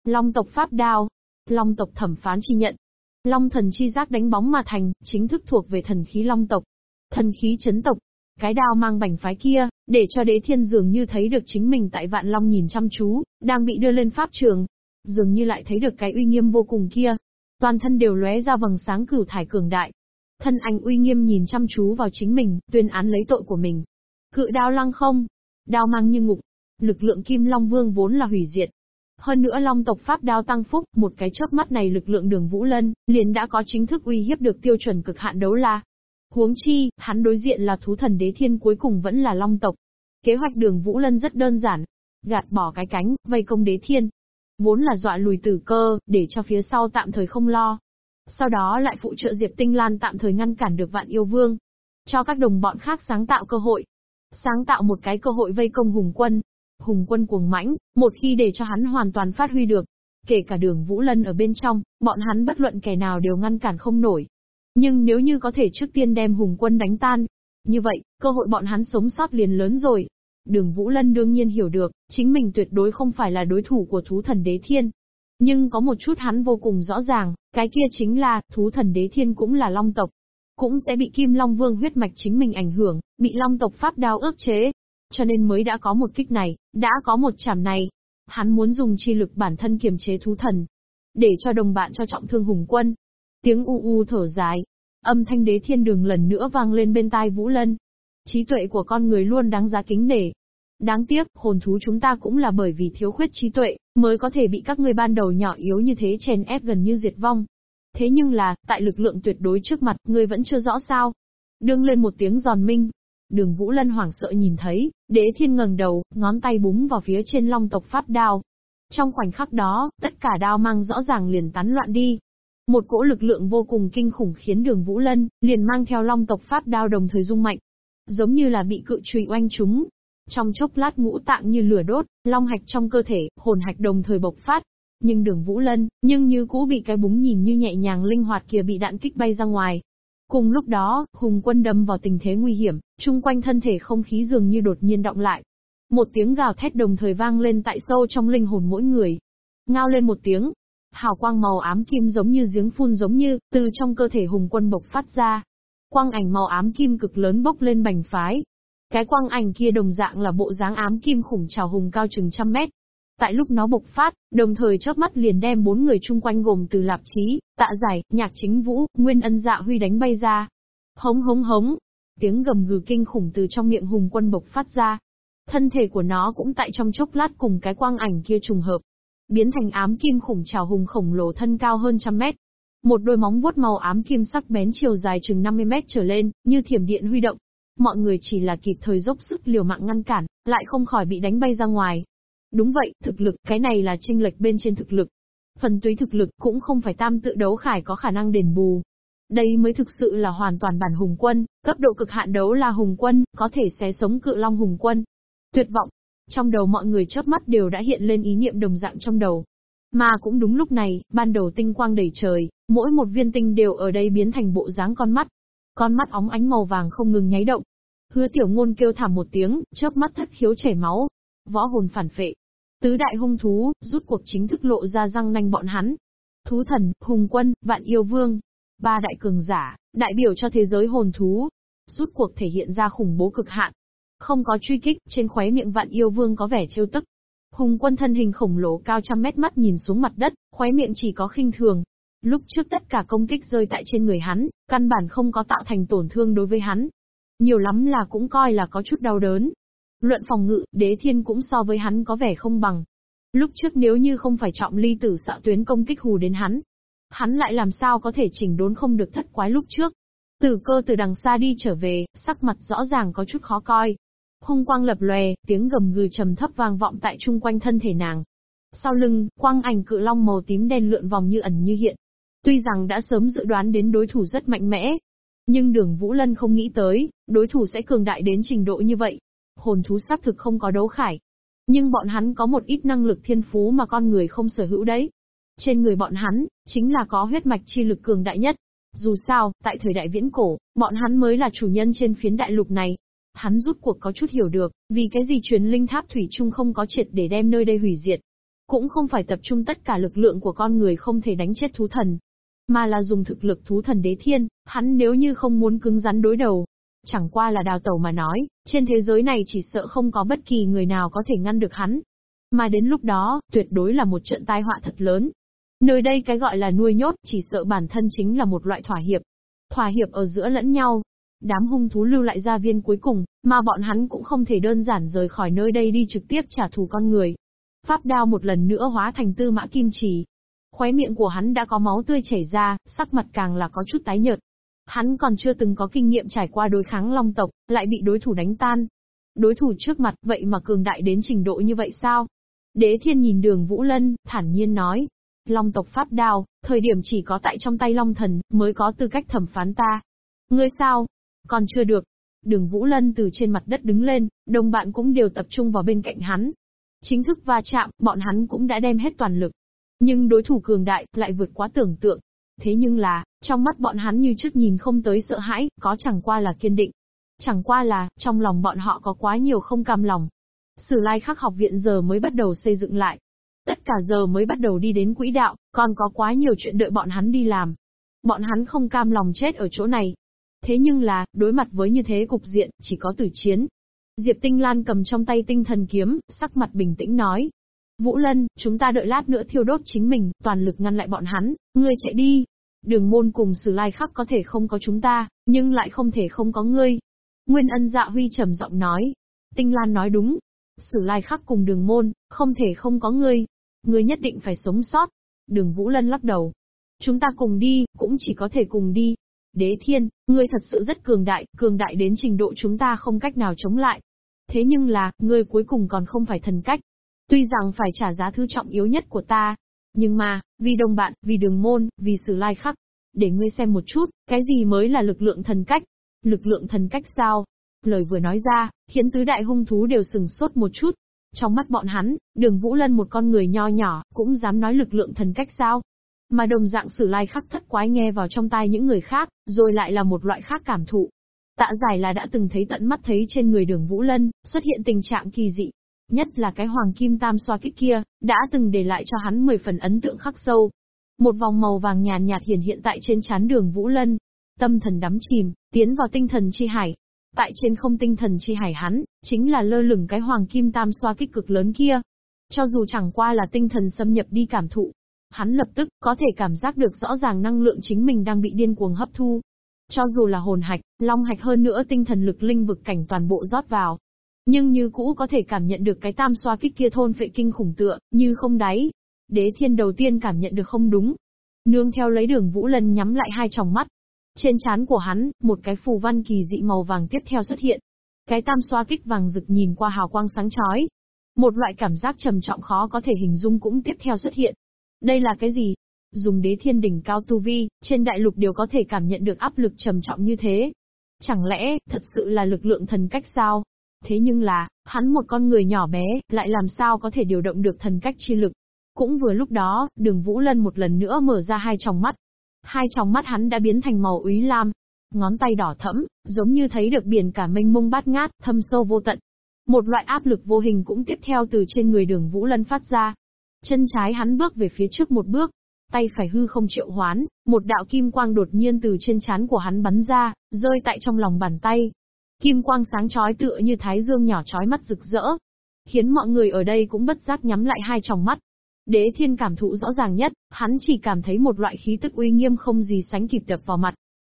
Long tộc pháp đao. Long tộc thẩm phán chi nhận. Long thần chi giác đánh bóng mà thành, chính thức thuộc về thần khí long tộc. Thần khí chấn tộc. Cái đao mang bành phái kia, để cho đế thiên dường như thấy được chính mình tại vạn long nhìn chăm chú, đang bị đưa lên pháp trường. Dường như lại thấy được cái uy nghiêm vô cùng kia. Toàn thân đều lóe ra vầng sáng cửu thải cường đại. Thân anh uy nghiêm nhìn chăm chú vào chính mình, tuyên án lấy tội của mình. Cự đao lăng không. Đao mang như ngục. Lực lượng kim long vương vốn là hủy diệt, hơn nữa Long tộc Pháp đao tăng phúc, một cái chớp mắt này lực lượng đường Vũ Lân, liền đã có chính thức uy hiếp được tiêu chuẩn cực hạn đấu la. Huống chi, hắn đối diện là thú thần đế thiên cuối cùng vẫn là Long tộc. Kế hoạch đường Vũ Lân rất đơn giản. Gạt bỏ cái cánh, vây công đế thiên. Vốn là dọa lùi tử cơ, để cho phía sau tạm thời không lo. Sau đó lại phụ trợ Diệp Tinh Lan tạm thời ngăn cản được vạn yêu vương. Cho các đồng bọn khác sáng tạo cơ hội. Sáng tạo một cái cơ hội vây công hùng quân, Hùng quân cuồng mãnh, một khi để cho hắn hoàn toàn phát huy được, kể cả đường Vũ Lân ở bên trong, bọn hắn bất luận kẻ nào đều ngăn cản không nổi. Nhưng nếu như có thể trước tiên đem hùng quân đánh tan, như vậy, cơ hội bọn hắn sống sót liền lớn rồi. Đường Vũ Lân đương nhiên hiểu được, chính mình tuyệt đối không phải là đối thủ của thú thần đế thiên. Nhưng có một chút hắn vô cùng rõ ràng, cái kia chính là, thú thần đế thiên cũng là long tộc. Cũng sẽ bị Kim Long Vương huyết mạch chính mình ảnh hưởng, bị long tộc pháp đao ước chế. Cho nên mới đã có một kích này, đã có một chảm này. Hắn muốn dùng chi lực bản thân kiềm chế thú thần. Để cho đồng bạn cho trọng thương hùng quân. Tiếng u u thở dài. Âm thanh đế thiên đường lần nữa vang lên bên tai Vũ Lân. Trí tuệ của con người luôn đáng giá kính nể. Đáng tiếc, hồn thú chúng ta cũng là bởi vì thiếu khuyết trí tuệ, mới có thể bị các ngươi ban đầu nhỏ yếu như thế chèn ép gần như diệt vong. Thế nhưng là, tại lực lượng tuyệt đối trước mặt, ngươi vẫn chưa rõ sao. Đương lên một tiếng giòn minh, Đường Vũ Lân hoảng sợ nhìn thấy, đế thiên ngẩng đầu, ngón tay búng vào phía trên long tộc pháp đao. Trong khoảnh khắc đó, tất cả đao mang rõ ràng liền tán loạn đi. Một cỗ lực lượng vô cùng kinh khủng khiến đường Vũ Lân, liền mang theo long tộc pháp đao đồng thời rung mạnh. Giống như là bị cự trùy oanh chúng. Trong chốc lát ngũ tạng như lửa đốt, long hạch trong cơ thể, hồn hạch đồng thời bộc phát. Nhưng đường Vũ Lân, nhưng như cũ bị cái búng nhìn như nhẹ nhàng linh hoạt kia bị đạn kích bay ra ngoài. Cùng lúc đó, hùng quân đâm vào tình thế nguy hiểm, chung quanh thân thể không khí dường như đột nhiên động lại. Một tiếng gào thét đồng thời vang lên tại sâu trong linh hồn mỗi người. Ngao lên một tiếng. Hào quang màu ám kim giống như giếng phun giống như, từ trong cơ thể hùng quân bộc phát ra. Quang ảnh màu ám kim cực lớn bốc lên bành phái. Cái quang ảnh kia đồng dạng là bộ dáng ám kim khủng trào hùng cao chừng trăm mét, Tại lúc nó bộc phát, đồng thời chớp mắt liền đem bốn người chung quanh gồm từ Lạp Chí, Tạ Giải, Nhạc Chính Vũ, Nguyên Ân Dạ Huy đánh bay ra. Hống hống hống, tiếng gầm gừ kinh khủng từ trong miệng hùng quân bộc phát ra. Thân thể của nó cũng tại trong chốc lát cùng cái quang ảnh kia trùng hợp. Biến thành ám kim khủng trào hùng khổng lồ thân cao hơn trăm mét. Một đôi móng vuốt màu ám kim sắc bén chiều dài chừng 50 mét trở lên, như thiểm điện huy động. Mọi người chỉ là kịp thời dốc sức liều mạng ngăn cản, lại không khỏi bị đánh bay ra ngoài. Đúng vậy, thực lực, cái này là tranh lệch bên trên thực lực. Phần túy thực lực cũng không phải tam tự đấu khải có khả năng đền bù. Đây mới thực sự là hoàn toàn bản hùng quân, cấp độ cực hạn đấu là hùng quân, có thể xé sống cự long hùng quân. Tuyệt vọng. Trong đầu mọi người chớp mắt đều đã hiện lên ý niệm đồng dạng trong đầu. Mà cũng đúng lúc này, ban đầu tinh quang đầy trời, mỗi một viên tinh đều ở đây biến thành bộ dáng con mắt. Con mắt óng ánh màu vàng không ngừng nháy động. Hứa tiểu ngôn kêu thảm một tiếng, chớp mắt thất khiếu chảy máu. Võ hồn phản phệ, Tứ đại hung thú, rút cuộc chính thức lộ ra răng nanh bọn hắn. Thú thần, hùng quân, vạn yêu vương. Ba đại cường giả, đại biểu cho thế giới hồn thú. Rút cuộc thể hiện ra khủng bố cực hạn. Không có truy kích, trên khóe miệng vạn yêu vương có vẻ trêu tức. Hùng quân thân hình khổng lồ cao trăm mét mắt nhìn xuống mặt đất, khóe miệng chỉ có khinh thường. Lúc trước tất cả công kích rơi tại trên người hắn, căn bản không có tạo thành tổn thương đối với hắn. Nhiều lắm là cũng coi là có chút đau đớn, Luận phòng ngự, đế thiên cũng so với hắn có vẻ không bằng. Lúc trước nếu như không phải trọng ly tử xạ tuyến công kích hù đến hắn, hắn lại làm sao có thể chỉnh đốn không được thất quái lúc trước. Tử cơ từ đằng xa đi trở về, sắc mặt rõ ràng có chút khó coi. Hung quang lập lòe, tiếng gầm gừ trầm thấp vang vọng tại chung quanh thân thể nàng. Sau lưng, quang ảnh cự long màu tím đen lượn vòng như ẩn như hiện. Tuy rằng đã sớm dự đoán đến đối thủ rất mạnh mẽ, nhưng đường Vũ Lân không nghĩ tới, đối thủ sẽ cường đại đến trình độ như vậy hồn thú xác thực không có đấu khải. Nhưng bọn hắn có một ít năng lực thiên phú mà con người không sở hữu đấy. Trên người bọn hắn, chính là có huyết mạch chi lực cường đại nhất. Dù sao, tại thời đại viễn cổ, bọn hắn mới là chủ nhân trên phiến đại lục này. Hắn rút cuộc có chút hiểu được, vì cái gì truyền linh tháp thủy chung không có triệt để đem nơi đây hủy diệt. Cũng không phải tập trung tất cả lực lượng của con người không thể đánh chết thú thần. mà là dùng thực lực thú thần đế thiên, hắn nếu như không muốn cứng rắn đối đầu. Chẳng qua là đào tẩu mà nói, trên thế giới này chỉ sợ không có bất kỳ người nào có thể ngăn được hắn. Mà đến lúc đó, tuyệt đối là một trận tai họa thật lớn. Nơi đây cái gọi là nuôi nhốt, chỉ sợ bản thân chính là một loại thỏa hiệp. Thỏa hiệp ở giữa lẫn nhau. Đám hung thú lưu lại gia viên cuối cùng, mà bọn hắn cũng không thể đơn giản rời khỏi nơi đây đi trực tiếp trả thù con người. Pháp đao một lần nữa hóa thành tư mã kim chỉ. Khóe miệng của hắn đã có máu tươi chảy ra, sắc mặt càng là có chút tái nhợt. Hắn còn chưa từng có kinh nghiệm trải qua đối kháng long tộc, lại bị đối thủ đánh tan. Đối thủ trước mặt vậy mà cường đại đến trình độ như vậy sao? Đế thiên nhìn đường Vũ Lân, thản nhiên nói. Long tộc pháp đao, thời điểm chỉ có tại trong tay long thần, mới có tư cách thẩm phán ta. Ngươi sao? Còn chưa được. Đường Vũ Lân từ trên mặt đất đứng lên, đồng bạn cũng đều tập trung vào bên cạnh hắn. Chính thức va chạm, bọn hắn cũng đã đem hết toàn lực. Nhưng đối thủ cường đại, lại vượt quá tưởng tượng. Thế nhưng là, trong mắt bọn hắn như trước nhìn không tới sợ hãi, có chẳng qua là kiên định. Chẳng qua là, trong lòng bọn họ có quá nhiều không cam lòng. Sử lai khắc học viện giờ mới bắt đầu xây dựng lại. Tất cả giờ mới bắt đầu đi đến quỹ đạo, còn có quá nhiều chuyện đợi bọn hắn đi làm. Bọn hắn không cam lòng chết ở chỗ này. Thế nhưng là, đối mặt với như thế cục diện, chỉ có tử chiến. Diệp Tinh Lan cầm trong tay tinh thần kiếm, sắc mặt bình tĩnh nói. Vũ Lân, chúng ta đợi lát nữa thiêu đốt chính mình, toàn lực ngăn lại bọn hắn, ngươi chạy đi. Đường môn cùng sử lai khắc có thể không có chúng ta, nhưng lại không thể không có ngươi. Nguyên ân dạ huy trầm giọng nói. Tinh Lan nói đúng, Sử lai khắc cùng đường môn, không thể không có ngươi. Ngươi nhất định phải sống sót. Đường Vũ Lân lắc đầu. Chúng ta cùng đi, cũng chỉ có thể cùng đi. Đế thiên, ngươi thật sự rất cường đại, cường đại đến trình độ chúng ta không cách nào chống lại. Thế nhưng là, ngươi cuối cùng còn không phải thần cách. Tuy rằng phải trả giá thứ trọng yếu nhất của ta. Nhưng mà, vì đồng bạn, vì đường môn, vì sử lai khắc. Để ngươi xem một chút, cái gì mới là lực lượng thần cách. Lực lượng thần cách sao? Lời vừa nói ra, khiến tứ đại hung thú đều sừng sốt một chút. Trong mắt bọn hắn, đường Vũ Lân một con người nho nhỏ, cũng dám nói lực lượng thần cách sao. Mà đồng dạng sử lai khắc thất quái nghe vào trong tai những người khác, rồi lại là một loại khác cảm thụ. Tạ giải là đã từng thấy tận mắt thấy trên người đường Vũ Lân, xuất hiện tình trạng kỳ dị. Nhất là cái hoàng kim tam xoa kích kia, đã từng để lại cho hắn 10 phần ấn tượng khắc sâu. Một vòng màu vàng nhàn nhạt hiện hiện tại trên chán đường Vũ Lân. Tâm thần đắm chìm, tiến vào tinh thần chi hải, Tại trên không tinh thần chi hải hắn, chính là lơ lửng cái hoàng kim tam xoa kích cực lớn kia. Cho dù chẳng qua là tinh thần xâm nhập đi cảm thụ, hắn lập tức có thể cảm giác được rõ ràng năng lượng chính mình đang bị điên cuồng hấp thu. Cho dù là hồn hạch, long hạch hơn nữa tinh thần lực linh vực cảnh toàn bộ rót vào. Nhưng như cũ có thể cảm nhận được cái tam xoa kích kia thôn phệ kinh khủng tựa, như không đáy. Đế thiên đầu tiên cảm nhận được không đúng. Nương theo lấy đường vũ lần nhắm lại hai tròng mắt, trên trán của hắn, một cái phù văn kỳ dị màu vàng tiếp theo xuất hiện. Cái tam xoa kích vàng rực nhìn qua hào quang sáng chói. Một loại cảm giác trầm trọng khó có thể hình dung cũng tiếp theo xuất hiện. Đây là cái gì? Dùng đế thiên đỉnh cao tu vi, trên đại lục đều có thể cảm nhận được áp lực trầm trọng như thế. Chẳng lẽ, thật sự là lực lượng thần cách sao? Thế nhưng là, hắn một con người nhỏ bé, lại làm sao có thể điều động được thần cách chi lực? Cũng vừa lúc đó, đường Vũ Lân một lần nữa mở ra hai tròng mắt, Hai tròng mắt hắn đã biến thành màu úy lam, ngón tay đỏ thẫm, giống như thấy được biển cả mênh mông bát ngát, thâm sâu vô tận. Một loại áp lực vô hình cũng tiếp theo từ trên người đường Vũ Lân phát ra. Chân trái hắn bước về phía trước một bước, tay phải hư không triệu hoán, một đạo kim quang đột nhiên từ trên trán của hắn bắn ra, rơi tại trong lòng bàn tay. Kim quang sáng chói tựa như thái dương nhỏ chói mắt rực rỡ, khiến mọi người ở đây cũng bất giác nhắm lại hai tròng mắt. Đế thiên cảm thụ rõ ràng nhất, hắn chỉ cảm thấy một loại khí tức uy nghiêm không gì sánh kịp đập vào mặt.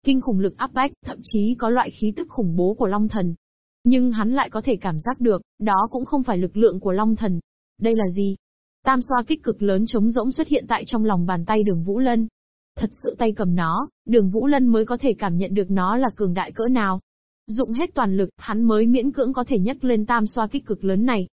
Kinh khủng lực áp bách, thậm chí có loại khí tức khủng bố của Long Thần. Nhưng hắn lại có thể cảm giác được, đó cũng không phải lực lượng của Long Thần. Đây là gì? Tam xoa kích cực lớn trống rỗng xuất hiện tại trong lòng bàn tay đường Vũ Lân. Thật sự tay cầm nó, đường Vũ Lân mới có thể cảm nhận được nó là cường đại cỡ nào. Dụng hết toàn lực, hắn mới miễn cưỡng có thể nhấc lên tam xoa kích cực lớn này.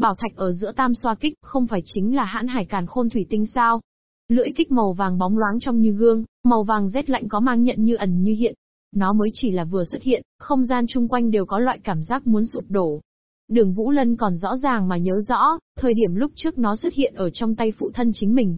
Bảo thạch ở giữa tam xoa kích không phải chính là hãn hải càn khôn thủy tinh sao? Lưỡi kích màu vàng bóng loáng trong như gương, màu vàng rét lạnh có mang nhận như ẩn như hiện. Nó mới chỉ là vừa xuất hiện, không gian chung quanh đều có loại cảm giác muốn sụp đổ. Đường Vũ Lân còn rõ ràng mà nhớ rõ, thời điểm lúc trước nó xuất hiện ở trong tay phụ thân chính mình.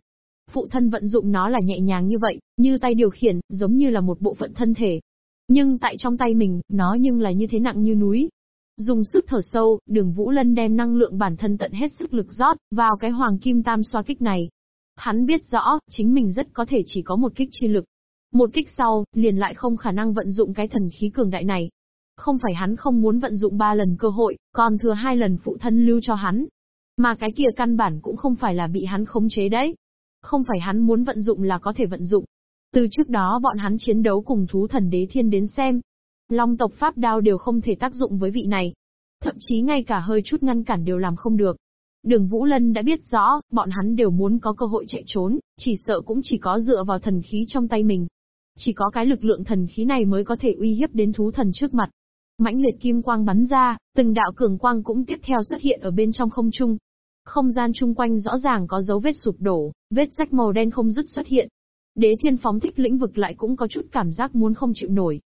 Phụ thân vận dụng nó là nhẹ nhàng như vậy, như tay điều khiển, giống như là một bộ phận thân thể. Nhưng tại trong tay mình, nó nhưng là như thế nặng như núi, Dùng sức thở sâu, đường Vũ Lân đem năng lượng bản thân tận hết sức lực rót vào cái hoàng kim tam xoa kích này. Hắn biết rõ, chính mình rất có thể chỉ có một kích chi lực. Một kích sau, liền lại không khả năng vận dụng cái thần khí cường đại này. Không phải hắn không muốn vận dụng ba lần cơ hội, còn thừa hai lần phụ thân lưu cho hắn. Mà cái kia căn bản cũng không phải là bị hắn khống chế đấy. Không phải hắn muốn vận dụng là có thể vận dụng. Từ trước đó bọn hắn chiến đấu cùng thú thần đế thiên đến xem. Long tộc pháp đao đều không thể tác dụng với vị này. Thậm chí ngay cả hơi chút ngăn cản đều làm không được. Đường Vũ Lân đã biết rõ, bọn hắn đều muốn có cơ hội chạy trốn, chỉ sợ cũng chỉ có dựa vào thần khí trong tay mình. Chỉ có cái lực lượng thần khí này mới có thể uy hiếp đến thú thần trước mặt. Mãnh liệt kim quang bắn ra, từng đạo cường quang cũng tiếp theo xuất hiện ở bên trong không trung. Không gian chung quanh rõ ràng có dấu vết sụp đổ, vết rách màu đen không dứt xuất hiện. Đế thiên phóng thích lĩnh vực lại cũng có chút cảm giác muốn không chịu nổi.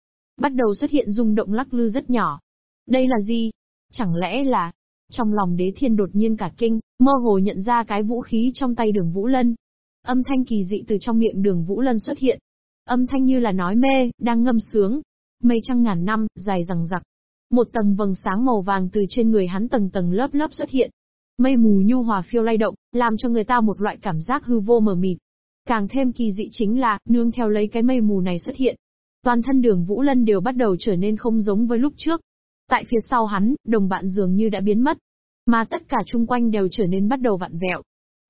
Bắt đầu xuất hiện rung động lắc lư rất nhỏ. Đây là gì? Chẳng lẽ là... Trong lòng đế thiên đột nhiên cả kinh, mơ hồ nhận ra cái vũ khí trong tay đường Vũ Lân. Âm thanh kỳ dị từ trong miệng đường Vũ Lân xuất hiện. Âm thanh như là nói mê, đang ngâm sướng. Mây trăng ngàn năm, dài rằng rặc. Một tầng vầng sáng màu vàng từ trên người hắn tầng tầng lớp lớp xuất hiện. Mây mù nhu hòa phiêu lay động, làm cho người ta một loại cảm giác hư vô mờ mịt. Càng thêm kỳ dị chính là, nương theo lấy cái mây mù này xuất hiện. Toàn thân đường Vũ Lân đều bắt đầu trở nên không giống với lúc trước. Tại phía sau hắn, đồng bạn dường như đã biến mất. Mà tất cả chung quanh đều trở nên bắt đầu vặn vẹo.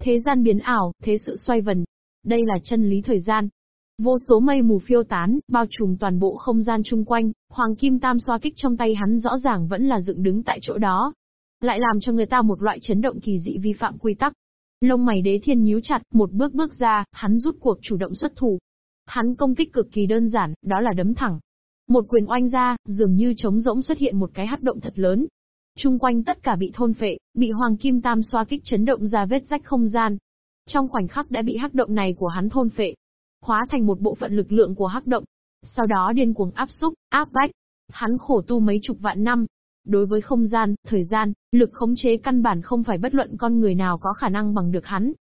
Thế gian biến ảo, thế sự xoay vần. Đây là chân lý thời gian. Vô số mây mù phiêu tán, bao trùm toàn bộ không gian chung quanh, hoàng kim tam xoa kích trong tay hắn rõ ràng vẫn là dựng đứng tại chỗ đó. Lại làm cho người ta một loại chấn động kỳ dị vi phạm quy tắc. Lông mày đế thiên nhíu chặt, một bước bước ra, hắn rút cuộc chủ động xuất thủ. Hắn công kích cực kỳ đơn giản, đó là đấm thẳng. Một quyền oanh ra, dường như trống rỗng xuất hiện một cái hắc động thật lớn. Trung quanh tất cả bị thôn phệ, bị hoàng kim tam xoa kích chấn động ra vết rách không gian. Trong khoảnh khắc đã bị hắc động này của hắn thôn phệ, hóa thành một bộ phận lực lượng của hắc động. Sau đó điên cuồng áp xúc, áp bách. Hắn khổ tu mấy chục vạn năm. Đối với không gian, thời gian, lực khống chế căn bản không phải bất luận con người nào có khả năng bằng được hắn.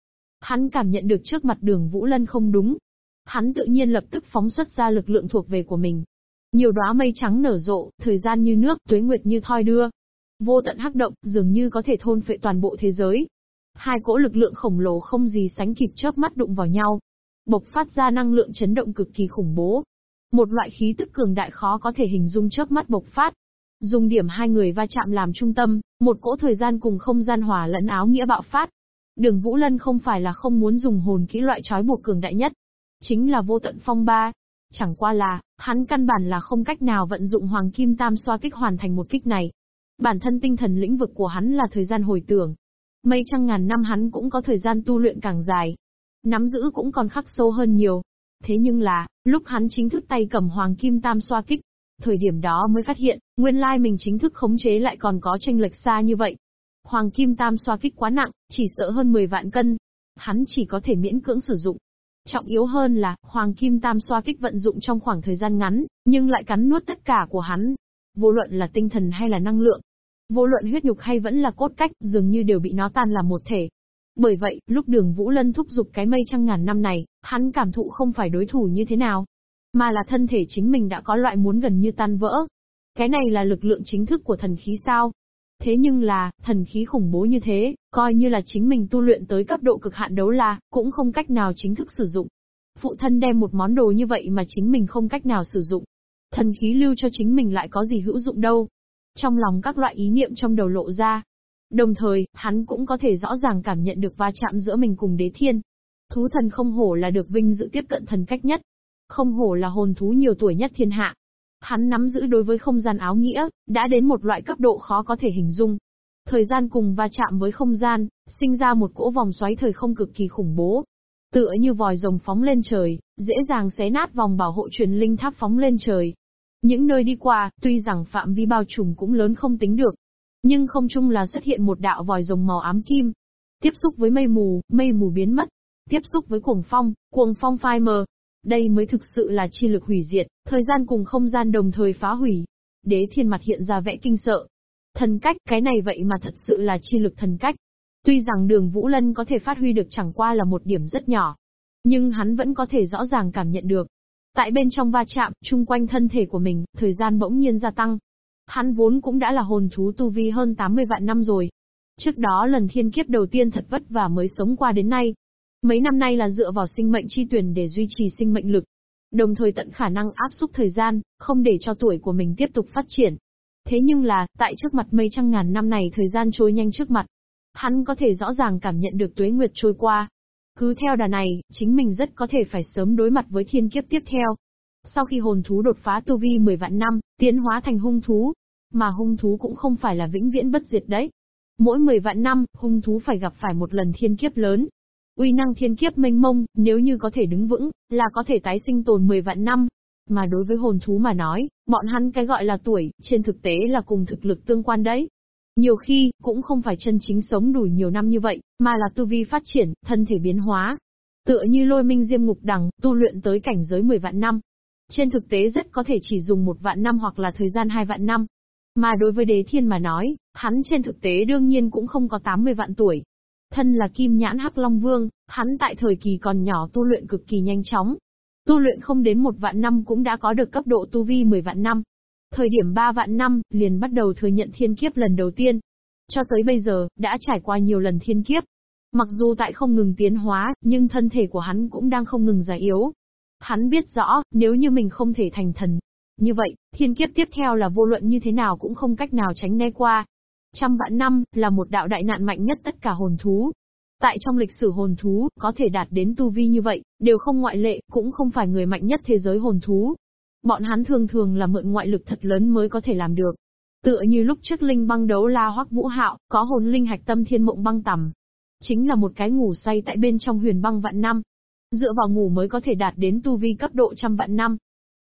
Hắn cảm nhận được trước mặt đường Vũ Lân không đúng. Hắn tự nhiên lập tức phóng xuất ra lực lượng thuộc về của mình. Nhiều đóa mây trắng nở rộ, thời gian như nước, tuế nguyệt như thoi đưa. Vô tận hắc động, dường như có thể thôn phệ toàn bộ thế giới. Hai cỗ lực lượng khổng lồ không gì sánh kịp chớp mắt đụng vào nhau, bộc phát ra năng lượng chấn động cực kỳ khủng bố. Một loại khí tức cường đại khó có thể hình dung chớp mắt bộc phát. Dùng điểm hai người va chạm làm trung tâm, một cỗ thời gian cùng không gian hòa lẫn áo nghĩa bạo phát. Đường Vũ Lân không phải là không muốn dùng hồn kỹ loại trói buộc cường đại nhất, chính là vô tận phong ba. Chẳng qua là, hắn căn bản là không cách nào vận dụng hoàng kim tam xoa kích hoàn thành một kích này. Bản thân tinh thần lĩnh vực của hắn là thời gian hồi tưởng. Mấy trăm ngàn năm hắn cũng có thời gian tu luyện càng dài, nắm giữ cũng còn khắc sâu hơn nhiều. Thế nhưng là, lúc hắn chính thức tay cầm hoàng kim tam xoa kích, thời điểm đó mới phát hiện, nguyên lai mình chính thức khống chế lại còn có tranh lệch xa như vậy. Hoàng kim tam xoa kích quá nặng, chỉ sợ hơn 10 vạn cân. Hắn chỉ có thể miễn cưỡng sử dụng. Trọng yếu hơn là, hoàng kim tam xoa kích vận dụng trong khoảng thời gian ngắn, nhưng lại cắn nuốt tất cả của hắn. Vô luận là tinh thần hay là năng lượng. Vô luận huyết nhục hay vẫn là cốt cách, dường như đều bị nó tan làm một thể, bởi vậy, lúc đường Vũ Lân thúc giục cái mây trăng ngàn năm này, hắn cảm thụ không phải đối thủ như thế nào, mà là thân thể chính mình đã có loại muốn gần như tan vỡ. Cái này là lực lượng chính thức của thần khí sao? Thế nhưng là, thần khí khủng bố như thế, coi như là chính mình tu luyện tới cấp độ cực hạn đấu la, cũng không cách nào chính thức sử dụng. Phụ thân đem một món đồ như vậy mà chính mình không cách nào sử dụng. Thần khí lưu cho chính mình lại có gì hữu dụng đâu. Trong lòng các loại ý niệm trong đầu lộ ra, Đồng thời, hắn cũng có thể rõ ràng cảm nhận được va chạm giữa mình cùng đế thiên. Thú thần không hổ là được vinh dự tiếp cận thần cách nhất. Không hổ là hồn thú nhiều tuổi nhất thiên hạ. Hắn nắm giữ đối với không gian áo nghĩa, đã đến một loại cấp độ khó có thể hình dung. Thời gian cùng va chạm với không gian, sinh ra một cỗ vòng xoáy thời không cực kỳ khủng bố. Tựa như vòi rồng phóng lên trời, dễ dàng xé nát vòng bảo hộ truyền linh tháp phóng lên trời. Những nơi đi qua, tuy rằng phạm vi bao trùm cũng lớn không tính được, nhưng không chung là xuất hiện một đạo vòi rồng màu ám kim. Tiếp xúc với mây mù, mây mù biến mất. Tiếp xúc với cuồng phong, cuồng phong phai mờ. Đây mới thực sự là chi lực hủy diệt, thời gian cùng không gian đồng thời phá hủy. Đế thiên mặt hiện ra vẽ kinh sợ. Thần cách, cái này vậy mà thật sự là chi lực thần cách. Tuy rằng đường Vũ Lân có thể phát huy được chẳng qua là một điểm rất nhỏ. Nhưng hắn vẫn có thể rõ ràng cảm nhận được. Tại bên trong va chạm, chung quanh thân thể của mình, thời gian bỗng nhiên gia tăng, Hắn vốn cũng đã là hồn thú tu vi hơn 80 vạn năm rồi. Trước đó lần thiên kiếp đầu tiên thật vất vả mới sống qua đến nay. Mấy năm nay là dựa vào sinh mệnh chi tuyển để duy trì sinh mệnh lực, đồng thời tận khả năng áp xúc thời gian, không để cho tuổi của mình tiếp tục phát triển. Thế nhưng là, tại trước mặt mây trăng ngàn năm này thời gian trôi nhanh trước mặt. Hắn có thể rõ ràng cảm nhận được tuế nguyệt trôi qua. Cứ theo đà này, chính mình rất có thể phải sớm đối mặt với thiên kiếp tiếp theo. Sau khi hồn thú đột phá tu vi 10 vạn năm, tiến hóa thành hung thú. Mà hung thú cũng không phải là vĩnh viễn bất diệt đấy. Mỗi 10 vạn năm, hung thú phải gặp phải một lần thiên kiếp lớn, Uy năng thiên kiếp mênh mông, nếu như có thể đứng vững, là có thể tái sinh tồn 10 vạn năm. Mà đối với hồn thú mà nói, bọn hắn cái gọi là tuổi, trên thực tế là cùng thực lực tương quan đấy. Nhiều khi, cũng không phải chân chính sống đủ nhiều năm như vậy, mà là tu vi phát triển, thân thể biến hóa. Tựa như lôi minh diêm ngục đằng, tu luyện tới cảnh giới 10 vạn năm. Trên thực tế rất có thể chỉ dùng một vạn năm hoặc là thời gian hai vạn năm. Mà đối với đế thiên mà nói, hắn trên thực tế đương nhiên cũng không có 80 vạn tuổi, Thân là kim nhãn hắc long vương, hắn tại thời kỳ còn nhỏ tu luyện cực kỳ nhanh chóng. Tu luyện không đến một vạn năm cũng đã có được cấp độ tu vi 10 vạn năm. Thời điểm 3 vạn năm, liền bắt đầu thừa nhận thiên kiếp lần đầu tiên. Cho tới bây giờ, đã trải qua nhiều lần thiên kiếp. Mặc dù tại không ngừng tiến hóa, nhưng thân thể của hắn cũng đang không ngừng già yếu. Hắn biết rõ, nếu như mình không thể thành thần. Như vậy, thiên kiếp tiếp theo là vô luận như thế nào cũng không cách nào tránh né qua. Trăm vạn năm, là một đạo đại nạn mạnh nhất tất cả hồn thú. Tại trong lịch sử hồn thú, có thể đạt đến tu vi như vậy, đều không ngoại lệ, cũng không phải người mạnh nhất thế giới hồn thú. Bọn hắn thường thường là mượn ngoại lực thật lớn mới có thể làm được. Tựa như lúc trước linh băng đấu la hoắc vũ hạo, có hồn linh hạch tâm thiên mộng băng tầm. Chính là một cái ngủ say tại bên trong huyền băng vạn năm. Dựa vào ngủ mới có thể đạt đến tu vi cấp độ trăm vạn năm.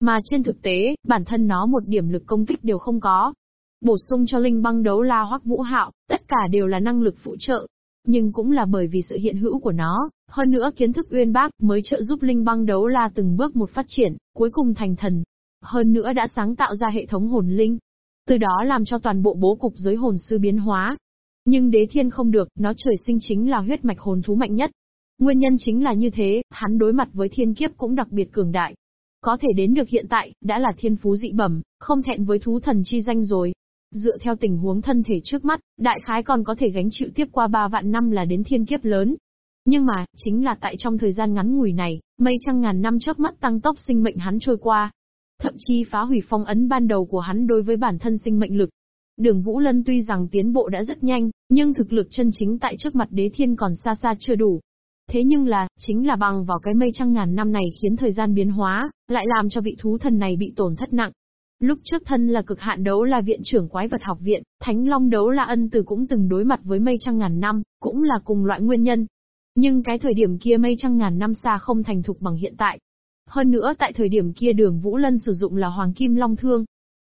Mà trên thực tế, bản thân nó một điểm lực công kích đều không có, Bổ sung cho linh băng đấu la hoắc vũ hạo, tất cả đều là năng lực phụ trợ. Nhưng cũng là bởi vì sự hiện hữu của nó, hơn nữa kiến thức uyên bác mới trợ giúp linh băng đấu la từng bước một phát triển, cuối cùng thành thần. Hơn nữa đã sáng tạo ra hệ thống hồn linh. Từ đó làm cho toàn bộ bố cục giới hồn sư biến hóa. Nhưng đế thiên không được, nó trời sinh chính là huyết mạch hồn thú mạnh nhất. Nguyên nhân chính là như thế, hắn đối mặt với thiên kiếp cũng đặc biệt cường đại. Có thể đến được hiện tại, đã là thiên phú dị bẩm, không thẹn với thú thần chi danh rồi. Dựa theo tình huống thân thể trước mắt, đại khái còn có thể gánh chịu tiếp qua 3 vạn năm là đến thiên kiếp lớn. Nhưng mà, chính là tại trong thời gian ngắn ngủi này, mây trăng ngàn năm trước mắt tăng tốc sinh mệnh hắn trôi qua. Thậm chí phá hủy phong ấn ban đầu của hắn đối với bản thân sinh mệnh lực. Đường Vũ Lân tuy rằng tiến bộ đã rất nhanh, nhưng thực lực chân chính tại trước mặt đế thiên còn xa xa chưa đủ. Thế nhưng là, chính là bằng vào cái mây trăng ngàn năm này khiến thời gian biến hóa, lại làm cho vị thú thần này bị tổn thất nặng. Lúc trước thân là cực hạn đấu là viện trưởng quái vật học viện, Thánh Long đấu là ân tử cũng từng đối mặt với mây trăng ngàn năm, cũng là cùng loại nguyên nhân. Nhưng cái thời điểm kia mây trăng ngàn năm xa không thành thục bằng hiện tại. Hơn nữa tại thời điểm kia đường Vũ Lân sử dụng là Hoàng Kim Long Thương.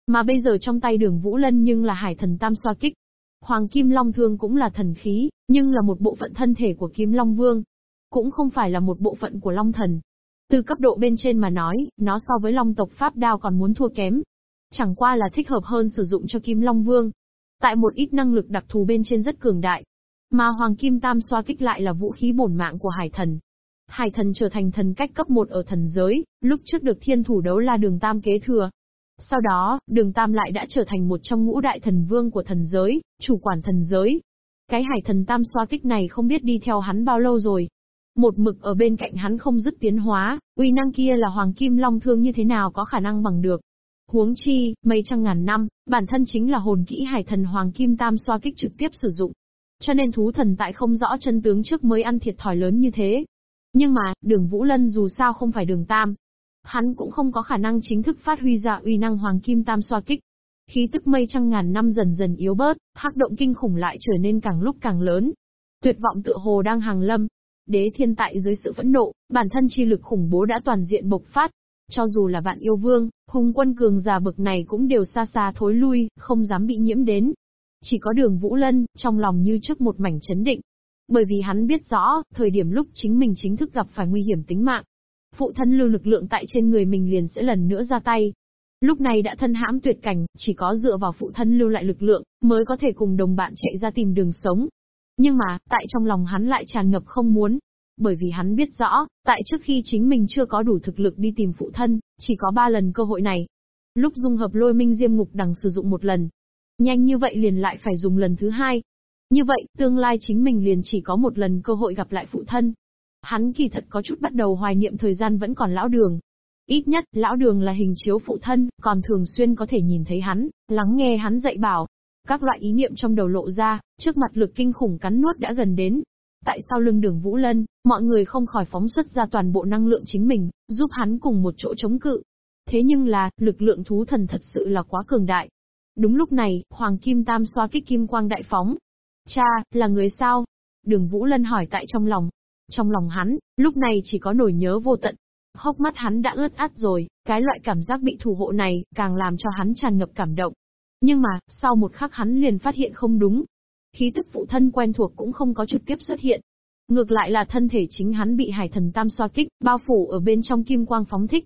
Mà bây giờ trong tay đường Vũ Lân nhưng là hải thần tam xoa kích. Hoàng Kim Long Thương cũng là thần khí, nhưng là một bộ phận thân thể của Kim Long Vương. Cũng không phải là một bộ phận của Long Thần. Từ cấp độ bên trên mà nói, nó so với Long tộc Pháp Đao còn muốn thua kém. Chẳng qua là thích hợp hơn sử dụng cho Kim Long Vương. Tại một ít năng lực đặc thù bên trên rất cường đại. Mà Hoàng Kim Tam xoa kích lại là vũ khí bổn mạng của Hải Thần. Hải Thần trở thành thần cách cấp 1 ở thần giới, lúc trước được thiên thủ đấu là đường Tam kế thừa. Sau đó, đường Tam lại đã trở thành một trong ngũ đại thần vương của thần giới, chủ quản thần giới. Cái hải thần tam xoa kích này không biết đi theo hắn bao lâu rồi. Một mực ở bên cạnh hắn không dứt tiến hóa, uy năng kia là hoàng kim long thương như thế nào có khả năng bằng được. Huống chi, mấy trăm ngàn năm, bản thân chính là hồn kỹ hải thần Hoàng Kim Tam xoa kích trực tiếp sử dụng. Cho nên thú thần tại không rõ chân tướng trước mới ăn thiệt thòi lớn như thế. Nhưng mà, đường Vũ Lân dù sao không phải đường Tam. Hắn cũng không có khả năng chính thức phát huy ra uy năng Hoàng Kim Tam xoa kích. Khí tức mây trăm ngàn năm dần dần yếu bớt, hắc động kinh khủng lại trở nên càng lúc càng lớn. Tuyệt vọng tựa hồ đang hàng lâm. Đế thiên tại dưới sự phẫn nộ, bản thân chi lực khủng bố đã toàn diện bộc phát, cho dù là vạn yêu vương, hùng quân cường già bực này cũng đều xa xa thối lui, không dám bị nhiễm đến. Chỉ có đường Vũ Lân, trong lòng như trước một mảnh chấn định. Bởi vì hắn biết rõ, thời điểm lúc chính mình chính thức gặp phải nguy hiểm tính mạng. Phụ thân lưu lực lượng tại trên người mình liền sẽ lần nữa ra tay. Lúc này đã thân hãm tuyệt cảnh, chỉ có dựa vào phụ thân lưu lại lực lượng, mới có thể cùng đồng bạn chạy ra tìm đường sống. Nhưng mà, tại trong lòng hắn lại tràn ngập không muốn, bởi vì hắn biết rõ, tại trước khi chính mình chưa có đủ thực lực đi tìm phụ thân, chỉ có ba lần cơ hội này. Lúc dung hợp lôi minh diêm ngục đằng sử dụng một lần. Nhanh như vậy liền lại phải dùng lần thứ hai. Như vậy, tương lai chính mình liền chỉ có một lần cơ hội gặp lại phụ thân. Hắn kỳ thật có chút bắt đầu hoài niệm thời gian vẫn còn lão đường. Ít nhất, lão đường là hình chiếu phụ thân, còn thường xuyên có thể nhìn thấy hắn, lắng nghe hắn dạy bảo. Các loại ý niệm trong đầu lộ ra, trước mặt lực kinh khủng cắn nuốt đã gần đến. Tại sau lưng đường Vũ Lân, mọi người không khỏi phóng xuất ra toàn bộ năng lượng chính mình, giúp hắn cùng một chỗ chống cự. Thế nhưng là, lực lượng thú thần thật sự là quá cường đại. Đúng lúc này, Hoàng Kim Tam xoa kích kim quang đại phóng. Cha, là người sao? Đường Vũ Lân hỏi tại trong lòng. Trong lòng hắn, lúc này chỉ có nổi nhớ vô tận. Hốc mắt hắn đã ướt át rồi, cái loại cảm giác bị thủ hộ này, càng làm cho hắn tràn ngập cảm động. Nhưng mà, sau một khắc hắn liền phát hiện không đúng. Khí tức phụ thân quen thuộc cũng không có trực tiếp xuất hiện. Ngược lại là thân thể chính hắn bị hải thần tam xoa kích, bao phủ ở bên trong kim quang phóng thích.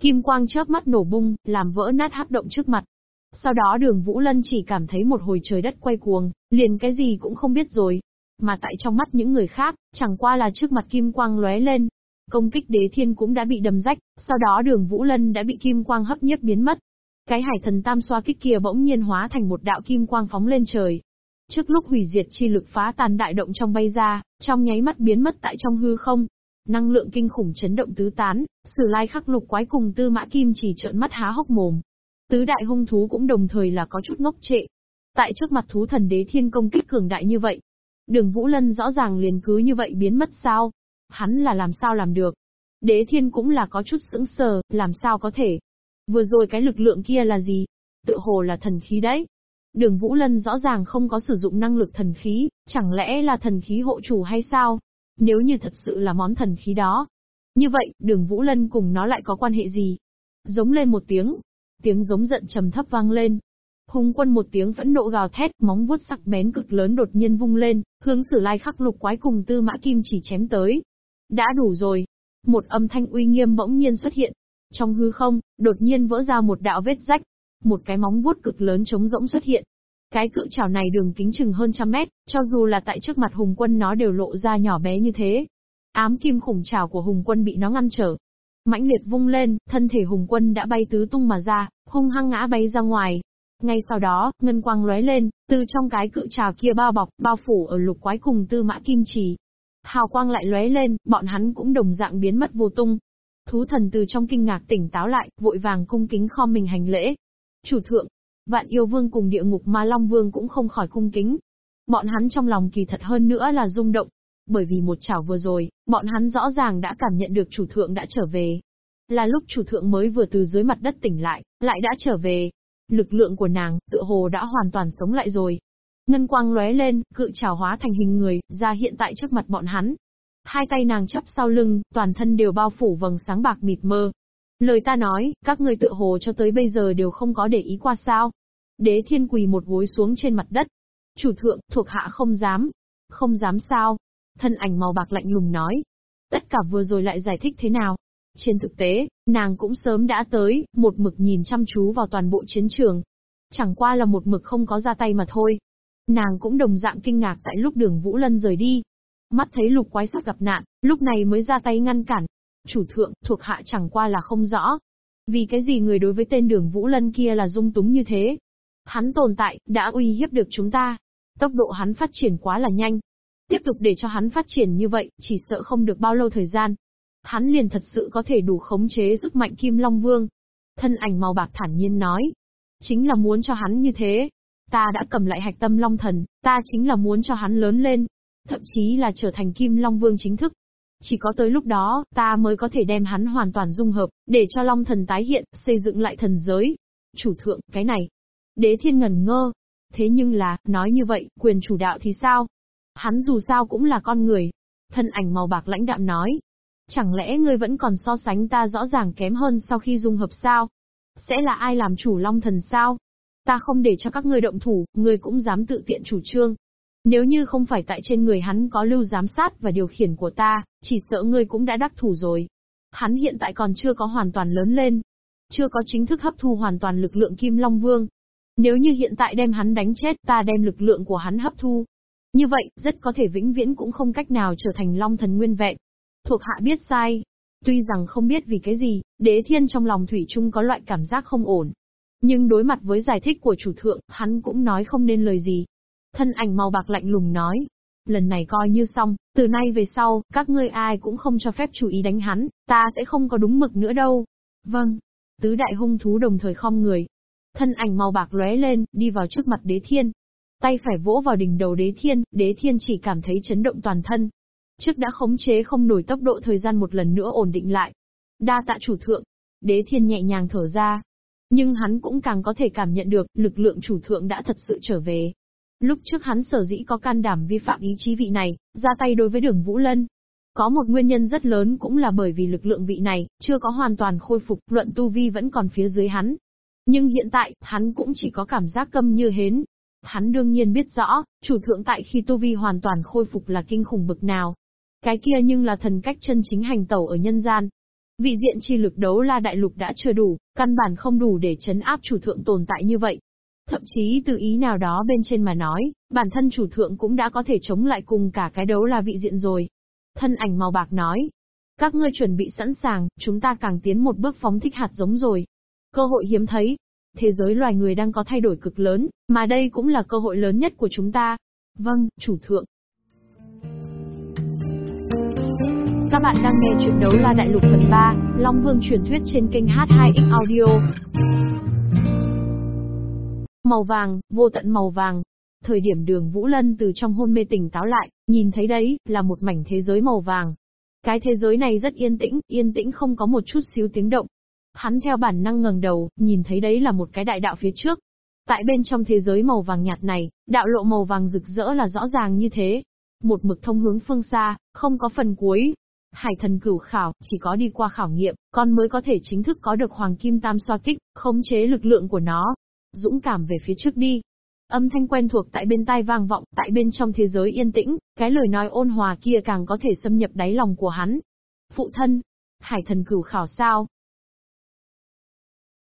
Kim quang chớp mắt nổ bung, làm vỡ nát hắc động trước mặt. Sau đó đường Vũ Lân chỉ cảm thấy một hồi trời đất quay cuồng, liền cái gì cũng không biết rồi. Mà tại trong mắt những người khác, chẳng qua là trước mặt kim quang lóe lên. Công kích đế thiên cũng đã bị đâm rách, sau đó đường Vũ Lân đã bị kim quang hấp nhiếp biến mất. Cái hải thần tam xoa kích kia bỗng nhiên hóa thành một đạo kim quang phóng lên trời. Trước lúc hủy diệt chi lực phá tan đại động trong bay ra, trong nháy mắt biến mất tại trong hư không. Năng lượng kinh khủng chấn động tứ tán, sử lai khắc lục quái cùng tư mã kim chỉ trợn mắt há hốc mồm. Tứ đại hung thú cũng đồng thời là có chút ngốc trệ. Tại trước mặt thú thần đế thiên công kích cường đại như vậy, Đường Vũ Lân rõ ràng liền cứ như vậy biến mất sao? Hắn là làm sao làm được? Đế thiên cũng là có chút sững sờ, làm sao có thể? Vừa rồi cái lực lượng kia là gì? Tự hồ là thần khí đấy. Đường Vũ Lân rõ ràng không có sử dụng năng lực thần khí, chẳng lẽ là thần khí hộ chủ hay sao? Nếu như thật sự là món thần khí đó. Như vậy, đường Vũ Lân cùng nó lại có quan hệ gì? Giống lên một tiếng. Tiếng giống giận trầm thấp vang lên, Hùng quân một tiếng phẫn nộ gào thét, móng vuốt sắc bén cực lớn đột nhiên vung lên, hướng sử lai khắc lục quái cùng tư mã kim chỉ chém tới. Đã đủ rồi. Một âm thanh uy nghiêm bỗng nhiên xuất hiện. Trong hư không, đột nhiên vỡ ra một đạo vết rách. Một cái móng vuốt cực lớn trống rỗng xuất hiện. Cái cự trảo này đường kính chừng hơn trăm mét, cho dù là tại trước mặt hùng quân nó đều lộ ra nhỏ bé như thế. Ám kim khủng trảo của hùng quân bị nó ngăn trở. Mãnh liệt vung lên, thân thể hùng quân đã bay tứ tung mà ra, hung hăng ngã bay ra ngoài, ngay sau đó, ngân quang lóe lên, từ trong cái cự trào kia bao bọc, bao phủ ở lục quái cùng tư mã kim trì. Hào quang lại lóe lên, bọn hắn cũng đồng dạng biến mất vô tung. Thú thần từ trong kinh ngạc tỉnh táo lại, vội vàng cung kính kho mình hành lễ. Chủ thượng, vạn yêu vương cùng địa ngục ma long vương cũng không khỏi cung kính. Bọn hắn trong lòng kỳ thật hơn nữa là rung động. Bởi vì một chảo vừa rồi, bọn hắn rõ ràng đã cảm nhận được chủ thượng đã trở về. Là lúc chủ thượng mới vừa từ dưới mặt đất tỉnh lại, lại đã trở về, Lực lượng của nàng, tựa hồ đã hoàn toàn sống lại rồi. Ngân quang lóe lên, cự trảo hóa thành hình người, ra hiện tại trước mặt bọn hắn. Hai tay nàng chắp sau lưng, toàn thân đều bao phủ vầng sáng bạc mịt mơ. Lời ta nói, các người tựa hồ cho tới bây giờ đều không có để ý qua sao. Đế thiên quỳ một gối xuống trên mặt đất. Chủ thượng, thuộc hạ không dám. Không dám sao? Thân ảnh màu bạc lạnh lùng nói. Tất cả vừa rồi lại giải thích thế nào? Trên thực tế, nàng cũng sớm đã tới, một mực nhìn chăm chú vào toàn bộ chiến trường. Chẳng qua là một mực không có ra tay mà thôi. Nàng cũng đồng dạng kinh ngạc tại lúc đường Vũ Lân rời đi. Mắt thấy lục quái sắc gặp nạn, lúc này mới ra tay ngăn cản. Chủ thượng, thuộc hạ chẳng qua là không rõ. Vì cái gì người đối với tên đường Vũ Lân kia là dung túng như thế? Hắn tồn tại, đã uy hiếp được chúng ta. Tốc độ hắn phát triển quá là nhanh. Tiếp tục để cho hắn phát triển như vậy, chỉ sợ không được bao lâu thời gian, hắn liền thật sự có thể đủ khống chế sức mạnh Kim Long Vương. Thân ảnh màu bạc thản nhiên nói. Chính là muốn cho hắn như thế. Ta đã cầm lại hạch tâm Long Thần, ta chính là muốn cho hắn lớn lên. Thậm chí là trở thành Kim Long Vương chính thức. Chỉ có tới lúc đó, ta mới có thể đem hắn hoàn toàn dung hợp, để cho Long Thần tái hiện, xây dựng lại thần giới. Chủ thượng, cái này. Đế thiên ngần ngơ. Thế nhưng là, nói như vậy, quyền chủ đạo thì sao? Hắn dù sao cũng là con người. Thân ảnh màu bạc lãnh đạm nói, Chẳng lẽ ngươi vẫn còn so sánh ta rõ ràng kém hơn sau khi dung hợp sao? Sẽ là ai làm chủ long thần sao? Ta không để cho các ngươi động thủ, ngươi cũng dám tự tiện chủ trương. Nếu như không phải tại trên người hắn có lưu giám sát và điều khiển của ta, chỉ sợ ngươi cũng đã đắc thủ rồi. Hắn hiện tại còn chưa có hoàn toàn lớn lên. Chưa có chính thức hấp thu hoàn toàn lực lượng Kim Long Vương. Nếu như hiện tại đem hắn đánh chết, ta đem lực lượng của hắn hấp thu. Như vậy, rất có thể vĩnh viễn cũng không cách nào trở thành Long Thần nguyên vẹn. Thuộc hạ biết sai. Tuy rằng không biết vì cái gì, đế thiên trong lòng Thủy Trung có loại cảm giác không ổn. Nhưng đối mặt với giải thích của chủ thượng, hắn cũng nói không nên lời gì. Thân ảnh màu bạc lạnh lùng nói. lần này coi như xong, từ nay về sau, các ngươi ai cũng không cho phép chú ý đánh hắn, ta sẽ không có đúng mực nữa đâu. Vâng. Tứ đại hung thú đồng thời khom người. Thân ảnh màu bạc lóe lên, đi vào trước mặt đế thiên. Tay phải vỗ vào đỉnh đầu đế thiên, đế thiên chỉ cảm thấy chấn động toàn thân. Trước đã khống chế không nổi tốc độ thời gian một lần nữa ổn định lại. Đa tạ chủ thượng. Đế thiên nhẹ nhàng thở ra, nhưng hắn cũng càng có thể cảm nhận được, lực lượng chủ thượng đã thật sự trở về. Lúc trước hắn sở dĩ có can đảm vi phạm ý chí vị này, ra tay đối với đường Vũ Lân. Có một nguyên nhân rất lớn cũng là bởi vì lực lượng vị này, chưa có hoàn toàn khôi phục, luận tu vi vẫn còn phía dưới hắn. Nhưng hiện tại, hắn cũng chỉ có cảm giác câm như hến. Hắn đương nhiên biết rõ, chủ thượng tại khi tu vi hoàn toàn khôi phục là kinh khủng bực nào. Cái kia nhưng là thần cách chân chính hành tẩu ở nhân gian, Vị diện chi lực đấu la đại lục đã chưa đủ, căn bản không đủ để chấn áp chủ thượng tồn tại như vậy. Thậm chí từ ý nào đó bên trên mà nói, bản thân chủ thượng cũng đã có thể chống lại cùng cả cái đấu la vị diện rồi. Thân ảnh màu bạc nói, các ngươi chuẩn bị sẵn sàng, chúng ta càng tiến một bước phóng thích hạt giống rồi. Cơ hội hiếm thấy. Thế giới loài người đang có thay đổi cực lớn, mà đây cũng là cơ hội lớn nhất của chúng ta. Vâng, chủ thượng. Các bạn đang nghe chuyện đấu la đại lục phần 3, Long Vương truyền thuyết trên kênh H2X Audio. Màu vàng, vô tận màu vàng. Thời điểm đường Vũ Lân từ trong hôn mê tỉnh táo lại, nhìn thấy đấy, là một mảnh thế giới màu vàng. Cái thế giới này rất yên tĩnh, yên tĩnh không có một chút xíu tiếng động. Hắn theo bản năng ngẩng đầu, nhìn thấy đấy là một cái đại đạo phía trước. Tại bên trong thế giới màu vàng nhạt này, đạo lộ màu vàng rực rỡ là rõ ràng như thế. Một mực thông hướng phương xa, không có phần cuối, Hải thần cửu khảo, chỉ có đi qua khảo nghiệm, con mới có thể chính thức có được hoàng kim tam xoa kích, khống chế lực lượng của nó. Dũng cảm về phía trước đi. Âm thanh quen thuộc tại bên tai vang vọng, tại bên trong thế giới yên tĩnh, cái lời nói ôn hòa kia càng có thể xâm nhập đáy lòng của hắn. Phụ thân, hải thần cửu khảo sao?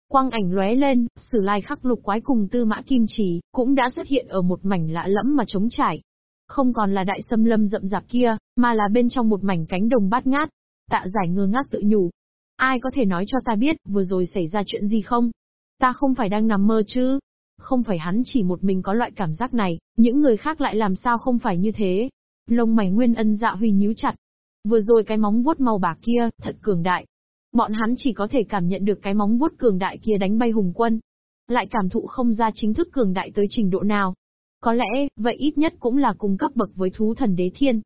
Quang ảnh lóe lên, sử lai khắc lục quái cùng tư mã kim trì, cũng đã xuất hiện ở một mảnh lạ lẫm mà trống trải, không còn là đại sâm lâm rậm rạp kia, mà là bên trong một mảnh cánh đồng bát ngát. Tạ giải ngơ ngác tự nhủ. Ai có thể nói cho ta biết, vừa rồi xảy ra chuyện gì không? Ta không phải đang nằm mơ chứ? Không phải hắn chỉ một mình có loại cảm giác này, những người khác lại làm sao không phải như thế? Lông mày nguyên ân dạ huy nhíu chặt. Vừa rồi cái móng vuốt màu bạc kia, thật cường đại. Bọn hắn chỉ có thể cảm nhận được cái móng vuốt cường đại kia đánh bay hùng quân. Lại cảm thụ không ra chính thức cường đại tới trình độ nào. Có lẽ, vậy ít nhất cũng là cùng cấp bậc với thú thần đế thiên.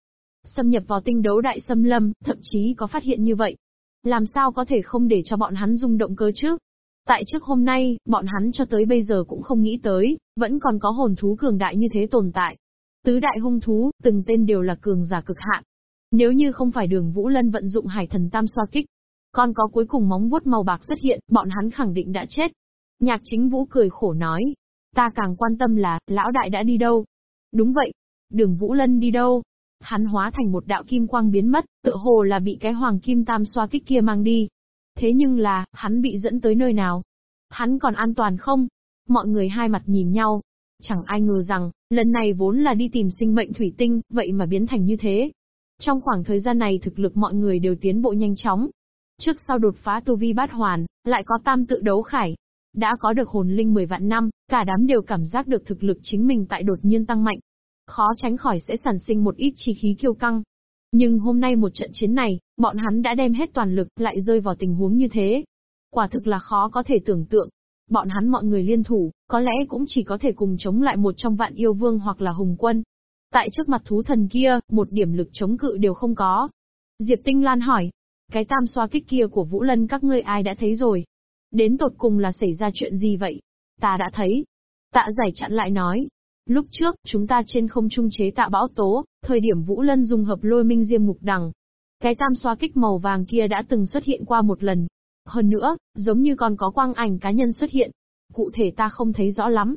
Xâm nhập vào tinh đấu đại xâm lâm, thậm chí có phát hiện như vậy. Làm sao có thể không để cho bọn hắn rung động cơ chứ? Tại trước hôm nay, bọn hắn cho tới bây giờ cũng không nghĩ tới, vẫn còn có hồn thú cường đại như thế tồn tại. Tứ đại hung thú, từng tên đều là cường giả cực hạn. Nếu như không phải đường Vũ Lân vận dụng hải thần tam xoa kích, còn có cuối cùng móng vuốt màu bạc xuất hiện, bọn hắn khẳng định đã chết. Nhạc chính vũ cười khổ nói, Ta càng quan tâm là, lão đại đã đi đâu? Đúng vậy. Đường Vũ Lân đi đâu? Hắn hóa thành một đạo kim quang biến mất, tựa hồ là bị cái hoàng kim tam xoa kích kia mang đi. Thế nhưng là, hắn bị dẫn tới nơi nào? Hắn còn an toàn không? Mọi người hai mặt nhìn nhau. Chẳng ai ngờ rằng, lần này vốn là đi tìm sinh mệnh thủy tinh, vậy mà biến thành như thế. Trong khoảng thời gian này thực lực mọi người đều tiến bộ nhanh chóng. Trước sau đột phá tu vi bát hoàn, lại có tam tự đấu khải, đã có được hồn linh 10 vạn năm, cả đám đều cảm giác được thực lực chính mình tại đột nhiên tăng mạnh. Khó tránh khỏi sẽ sản sinh một ít chi khí kiêu căng. Nhưng hôm nay một trận chiến này, bọn hắn đã đem hết toàn lực lại rơi vào tình huống như thế. Quả thực là khó có thể tưởng tượng. Bọn hắn mọi người liên thủ, có lẽ cũng chỉ có thể cùng chống lại một trong vạn yêu vương hoặc là hùng quân. Tại trước mặt thú thần kia, một điểm lực chống cự đều không có. Diệp Tinh Lan hỏi, cái tam xoa kích kia của Vũ Lân các ngươi ai đã thấy rồi? Đến tột cùng là xảy ra chuyện gì vậy? Ta đã thấy. Tạ giải chặn lại nói. Lúc trước, chúng ta trên không trung chế tạ bão tố, thời điểm Vũ Lân dùng hợp lôi minh diêm ngục đằng. Cái tam xoa kích màu vàng kia đã từng xuất hiện qua một lần. Hơn nữa, giống như còn có quang ảnh cá nhân xuất hiện. Cụ thể ta không thấy rõ lắm.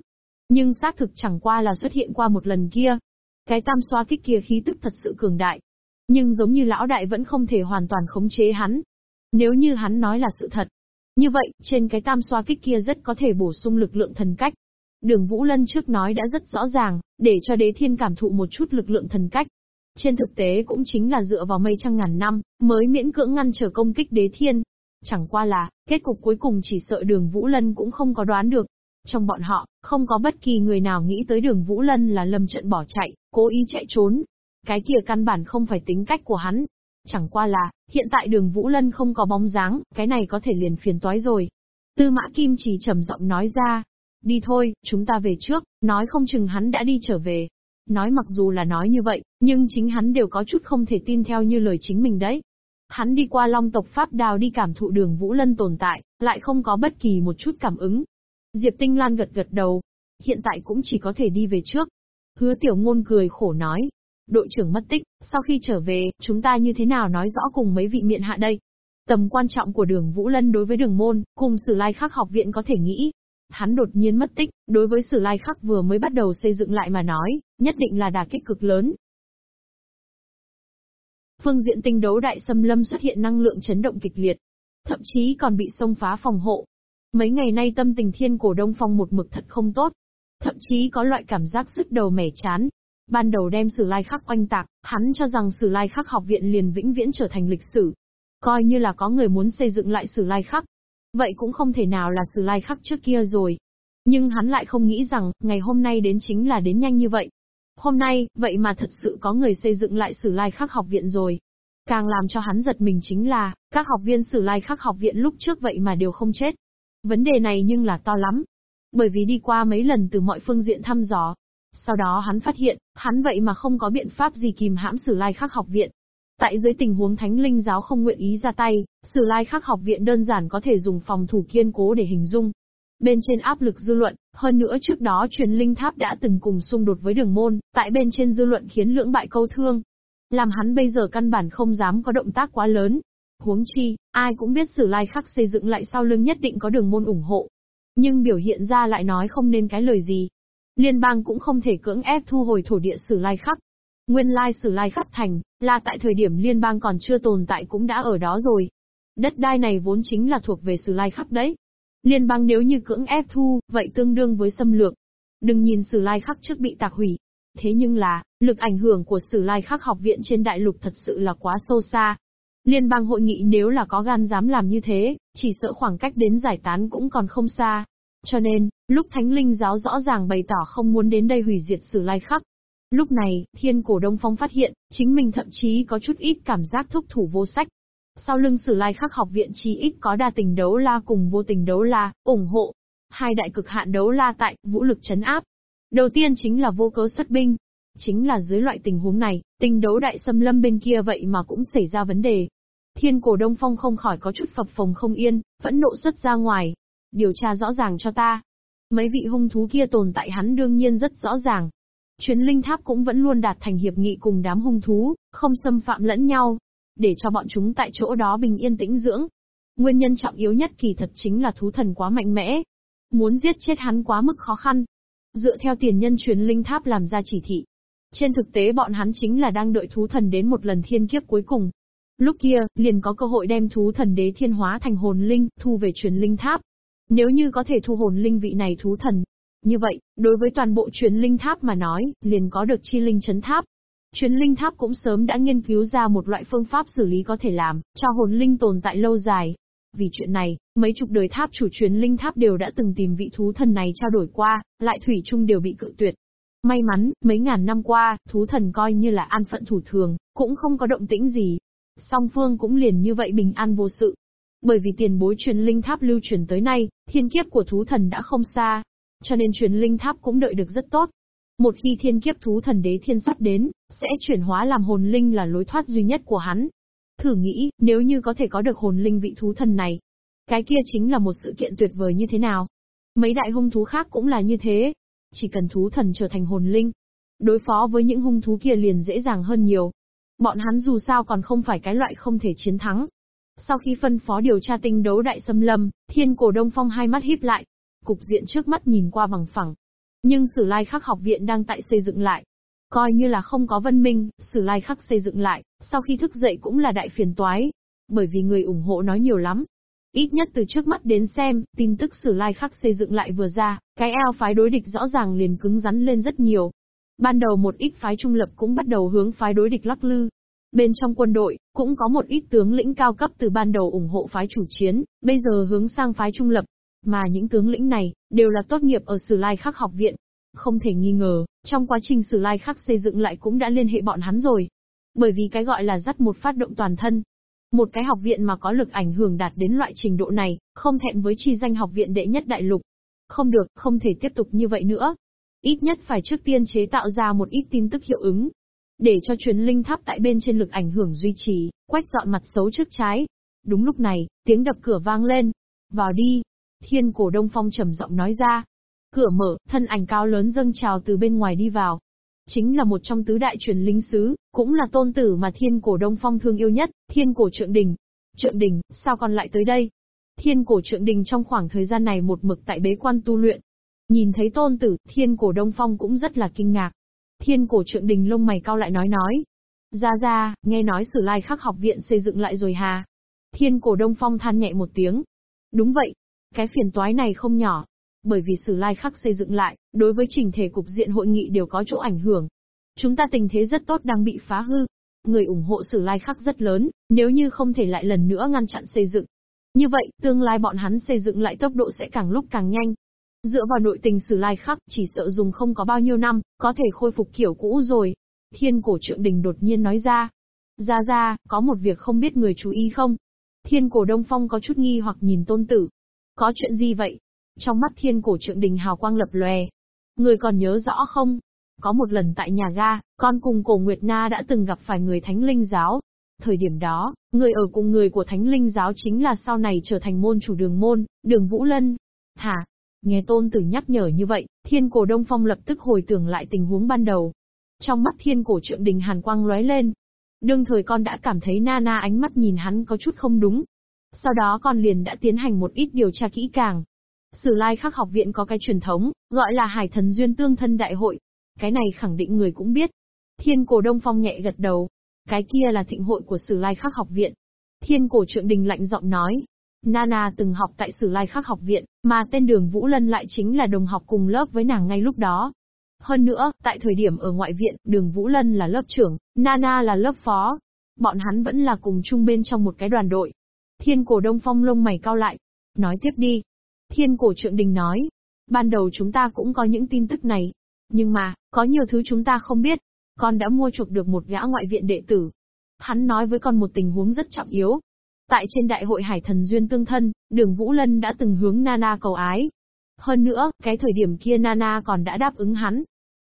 Nhưng xác thực chẳng qua là xuất hiện qua một lần kia. Cái tam xoa kích kia khí tức thật sự cường đại. Nhưng giống như lão đại vẫn không thể hoàn toàn khống chế hắn. Nếu như hắn nói là sự thật, như vậy, trên cái tam xoa kích kia rất có thể bổ sung lực lượng thần cách. Đường Vũ Lân trước nói đã rất rõ ràng, để cho đế thiên cảm thụ một chút lực lượng thần cách. Trên thực tế cũng chính là dựa vào mây trăng ngàn năm, mới miễn cưỡng ngăn trở công kích đế thiên. Chẳng qua là, kết cục cuối cùng chỉ sợ đường Vũ Lân cũng không có đoán được. Trong bọn họ, không có bất kỳ người nào nghĩ tới đường Vũ Lân là lâm trận bỏ chạy, cố ý chạy trốn. Cái kia căn bản không phải tính cách của hắn. Chẳng qua là, hiện tại đường Vũ Lân không có bóng dáng, cái này có thể liền phiền toái rồi. Tư mã kim chỉ trầm giọng nói ra. Đi thôi, chúng ta về trước, nói không chừng hắn đã đi trở về. Nói mặc dù là nói như vậy, nhưng chính hắn đều có chút không thể tin theo như lời chính mình đấy. Hắn đi qua long tộc Pháp đào đi cảm thụ đường Vũ Lân tồn tại, lại không có bất kỳ một chút cảm ứng. Diệp Tinh Lan gật gật đầu. Hiện tại cũng chỉ có thể đi về trước. Hứa tiểu ngôn cười khổ nói. Đội trưởng mất tích, sau khi trở về, chúng ta như thế nào nói rõ cùng mấy vị miện hạ đây? Tầm quan trọng của đường Vũ Lân đối với đường môn, cùng sử lai khắc học viện có thể nghĩ. Hắn đột nhiên mất tích, đối với sử lai khắc vừa mới bắt đầu xây dựng lại mà nói, nhất định là đả kích cực lớn. Phương diện tinh đấu đại xâm lâm xuất hiện năng lượng chấn động kịch liệt, thậm chí còn bị xông phá phòng hộ. Mấy ngày nay tâm tình thiên cổ đông phong một mực thật không tốt, thậm chí có loại cảm giác sức đầu mẻ chán. Ban đầu đem sử lai khắc oanh tạc, hắn cho rằng sử lai khắc học viện liền vĩnh viễn trở thành lịch sử. Coi như là có người muốn xây dựng lại sử lai khắc. Vậy cũng không thể nào là sử lai khắc trước kia rồi. Nhưng hắn lại không nghĩ rằng, ngày hôm nay đến chính là đến nhanh như vậy. Hôm nay, vậy mà thật sự có người xây dựng lại Sử Lai Khắc học viện rồi. Càng làm cho hắn giật mình chính là, các học viên Sử Lai Khắc học viện lúc trước vậy mà đều không chết. Vấn đề này nhưng là to lắm. Bởi vì đi qua mấy lần từ mọi phương diện thăm dò. Sau đó hắn phát hiện, hắn vậy mà không có biện pháp gì kìm hãm Sử Lai Khắc học viện. Tại dưới tình huống thánh linh giáo không nguyện ý ra tay, Sử Lai Khắc học viện đơn giản có thể dùng phòng thủ kiên cố để hình dung. Bên trên áp lực dư luận, hơn nữa trước đó truyền linh tháp đã từng cùng xung đột với đường môn, tại bên trên dư luận khiến lưỡng bại câu thương. Làm hắn bây giờ căn bản không dám có động tác quá lớn. Huống chi, ai cũng biết sử lai khắc xây dựng lại sau lưng nhất định có đường môn ủng hộ. Nhưng biểu hiện ra lại nói không nên cái lời gì. Liên bang cũng không thể cưỡng ép thu hồi thổ địa sử lai khắc. Nguyên lai sử lai khắc thành, là tại thời điểm liên bang còn chưa tồn tại cũng đã ở đó rồi. Đất đai này vốn chính là thuộc về sử lai khắc đấy. Liên bang nếu như cưỡng ép thu, vậy tương đương với xâm lược. Đừng nhìn Sử Lai Khắc trước bị tạc hủy. Thế nhưng là, lực ảnh hưởng của Sử Lai Khắc học viện trên đại lục thật sự là quá sâu xa. Liên bang hội nghị nếu là có gan dám làm như thế, chỉ sợ khoảng cách đến giải tán cũng còn không xa. Cho nên, lúc Thánh Linh giáo rõ ràng bày tỏ không muốn đến đây hủy diệt Sử Lai Khắc. Lúc này, thiên cổ Đông Phong phát hiện, chính mình thậm chí có chút ít cảm giác thúc thủ vô sách. Sau lưng sử lai khắc học viện chí ít có đa tình đấu la cùng vô tình đấu la, ủng hộ. Hai đại cực hạn đấu la tại, vũ lực chấn áp. Đầu tiên chính là vô cớ xuất binh. Chính là dưới loại tình huống này, tình đấu đại xâm lâm bên kia vậy mà cũng xảy ra vấn đề. Thiên cổ Đông Phong không khỏi có chút phập phồng không yên, vẫn nộ xuất ra ngoài. Điều tra rõ ràng cho ta. Mấy vị hung thú kia tồn tại hắn đương nhiên rất rõ ràng. Chuyến linh tháp cũng vẫn luôn đạt thành hiệp nghị cùng đám hung thú, không xâm phạm lẫn nhau, để cho bọn chúng tại chỗ đó bình yên tĩnh dưỡng. Nguyên nhân trọng yếu nhất kỳ thật chính là thú thần quá mạnh mẽ. Muốn giết chết hắn quá mức khó khăn. Dựa theo tiền nhân truyền linh tháp làm ra chỉ thị. Trên thực tế bọn hắn chính là đang đợi thú thần đến một lần thiên kiếp cuối cùng. Lúc kia, liền có cơ hội đem thú thần đế thiên hóa thành hồn linh, thu về truyền linh tháp. Nếu như có thể thu hồn linh vị này thú thần, như vậy, đối với toàn bộ truyền linh tháp mà nói, liền có được chi linh chấn tháp. Truyền linh tháp cũng sớm đã nghiên cứu ra một loại phương pháp xử lý có thể làm, cho hồn linh tồn tại lâu dài. Vì chuyện này, mấy chục đời tháp chủ truyền linh tháp đều đã từng tìm vị thú thần này trao đổi qua, lại thủy chung đều bị cự tuyệt. May mắn, mấy ngàn năm qua, thú thần coi như là an phận thủ thường, cũng không có động tĩnh gì. Song phương cũng liền như vậy bình an vô sự. Bởi vì tiền bối truyền linh tháp lưu truyền tới nay, thiên kiếp của thú thần đã không xa. Cho nên truyền linh tháp cũng đợi được rất tốt. Một khi thiên kiếp thú thần đế thiên sắp đến, sẽ chuyển hóa làm hồn linh là lối thoát duy nhất của hắn. Thử nghĩ, nếu như có thể có được hồn linh vị thú thần này, cái kia chính là một sự kiện tuyệt vời như thế nào. Mấy đại hung thú khác cũng là như thế. Chỉ cần thú thần trở thành hồn linh, đối phó với những hung thú kia liền dễ dàng hơn nhiều. Bọn hắn dù sao còn không phải cái loại không thể chiến thắng. Sau khi phân phó điều tra tinh đấu đại xâm lâm, thiên cổ đông phong hai mắt híp lại. Cục diện trước mắt nhìn qua bằng phẳng, nhưng Sử Lai Khắc học viện đang tại xây dựng lại. Coi như là không có vân minh, Sử Lai Khắc xây dựng lại, sau khi thức dậy cũng là đại phiền toái. Bởi vì người ủng hộ nói nhiều lắm. Ít nhất từ trước mắt đến xem, tin tức Sử Lai Khắc xây dựng lại vừa ra, cái eo phái đối địch rõ ràng liền cứng rắn lên rất nhiều. Ban đầu một ít phái trung lập cũng bắt đầu hướng phái đối địch lắc lư. Bên trong quân đội, cũng có một ít tướng lĩnh cao cấp từ ban đầu ủng hộ phái chủ chiến, bây giờ hướng sang phái trung lập, mà những tướng lĩnh này, đều là tốt nghiệp ở Sử Lai Khắc học viện. Không thể nghi ngờ, trong quá trình Sử Lai Khắc xây dựng lại cũng đã liên hệ bọn hắn rồi. Bởi vì cái gọi là dắt một phát động toàn thân. Một cái học viện mà có lực ảnh hưởng đạt đến loại trình độ này, không thẹn với chi danh học viện đệ nhất đại lục. Không được, không thể tiếp tục như vậy nữa. Ít nhất phải trước tiên chế tạo ra một ít tin tức hiệu ứng. Để cho truyền linh tháp tại bên trên lực ảnh hưởng duy trì, quét dọn mặt xấu trước trái. Đúng lúc này, tiếng đập cửa vang lên. Vào đi. Thiên cổ đông phong trầm giọng nói ra. Cửa mở, thân ảnh cao lớn dâng trào từ bên ngoài đi vào. Chính là một trong tứ đại truyền linh sứ, cũng là tôn tử mà thiên cổ đông phong thương yêu nhất, thiên cổ trượng đình. Trượng đình, sao còn lại tới đây? Thiên cổ trượng đình trong khoảng thời gian này một mực tại bế quan tu luyện. Nhìn thấy tôn tử, thiên cổ đông phong cũng rất là kinh ngạc. Thiên cổ trượng đình lông mày cao lại nói nói. Ra ra, nghe nói sử lai khắc học viện xây dựng lại rồi hà. Thiên cổ đông phong than nhẹ một tiếng. Đúng vậy. Cái phiền toái này không nhỏ. Bởi vì sử lai khắc xây dựng lại, đối với trình thể cục diện hội nghị đều có chỗ ảnh hưởng. Chúng ta tình thế rất tốt đang bị phá hư. Người ủng hộ sử lai khắc rất lớn, nếu như không thể lại lần nữa ngăn chặn xây dựng. Như vậy, tương lai bọn hắn xây dựng lại tốc độ sẽ càng lúc càng nhanh. Dựa vào nội tình sử lai khắc, chỉ sợ dùng không có bao nhiêu năm, có thể khôi phục kiểu cũ rồi. Thiên cổ trượng đình đột nhiên nói ra. Ra ra, có một việc không biết người chú ý không? Thiên cổ đông phong có chút nghi hoặc nhìn tôn tử. Có chuyện gì vậy? Trong mắt thiên cổ trượng đình hào quang lập lòe. Người còn nhớ rõ không? Có một lần tại nhà ga, con cùng cổ Nguyệt Na đã từng gặp phải người thánh linh giáo. Thời điểm đó, người ở cùng người của thánh linh giáo chính là sau này trở thành môn chủ đường môn, đường Vũ Lân. Hả? Nghe tôn tử nhắc nhở như vậy, thiên cổ đông phong lập tức hồi tưởng lại tình huống ban đầu. Trong mắt thiên cổ trượng đình hàn quang lóe lên. Đương thời con đã cảm thấy Nana ánh mắt nhìn hắn có chút không đúng. Sau đó con liền đã tiến hành một ít điều tra kỹ càng. Sử lai khắc học viện có cái truyền thống, gọi là hải thần duyên tương thân đại hội. Cái này khẳng định người cũng biết. Thiên cổ đông phong nhẹ gật đầu. Cái kia là thịnh hội của sử lai khắc học viện. Thiên cổ trượng đình lạnh giọng nói. Nana từng học tại sử lai khắc học viện, mà tên đường Vũ Lân lại chính là đồng học cùng lớp với nàng ngay lúc đó. Hơn nữa, tại thời điểm ở ngoại viện, đường Vũ Lân là lớp trưởng, Nana là lớp phó. Bọn hắn vẫn là cùng chung bên trong một cái đoàn đội. Thiên cổ đông phong lông mày cao lại. Nói tiếp đi. Thiên cổ trượng đình nói. Ban đầu chúng ta cũng có những tin tức này. Nhưng mà, có nhiều thứ chúng ta không biết. Con đã mua chuộc được một gã ngoại viện đệ tử. Hắn nói với con một tình huống rất trọng yếu. Tại trên đại hội hải thần duyên tương thân, đường Vũ Lân đã từng hướng Nana cầu ái. Hơn nữa, cái thời điểm kia Nana còn đã đáp ứng hắn.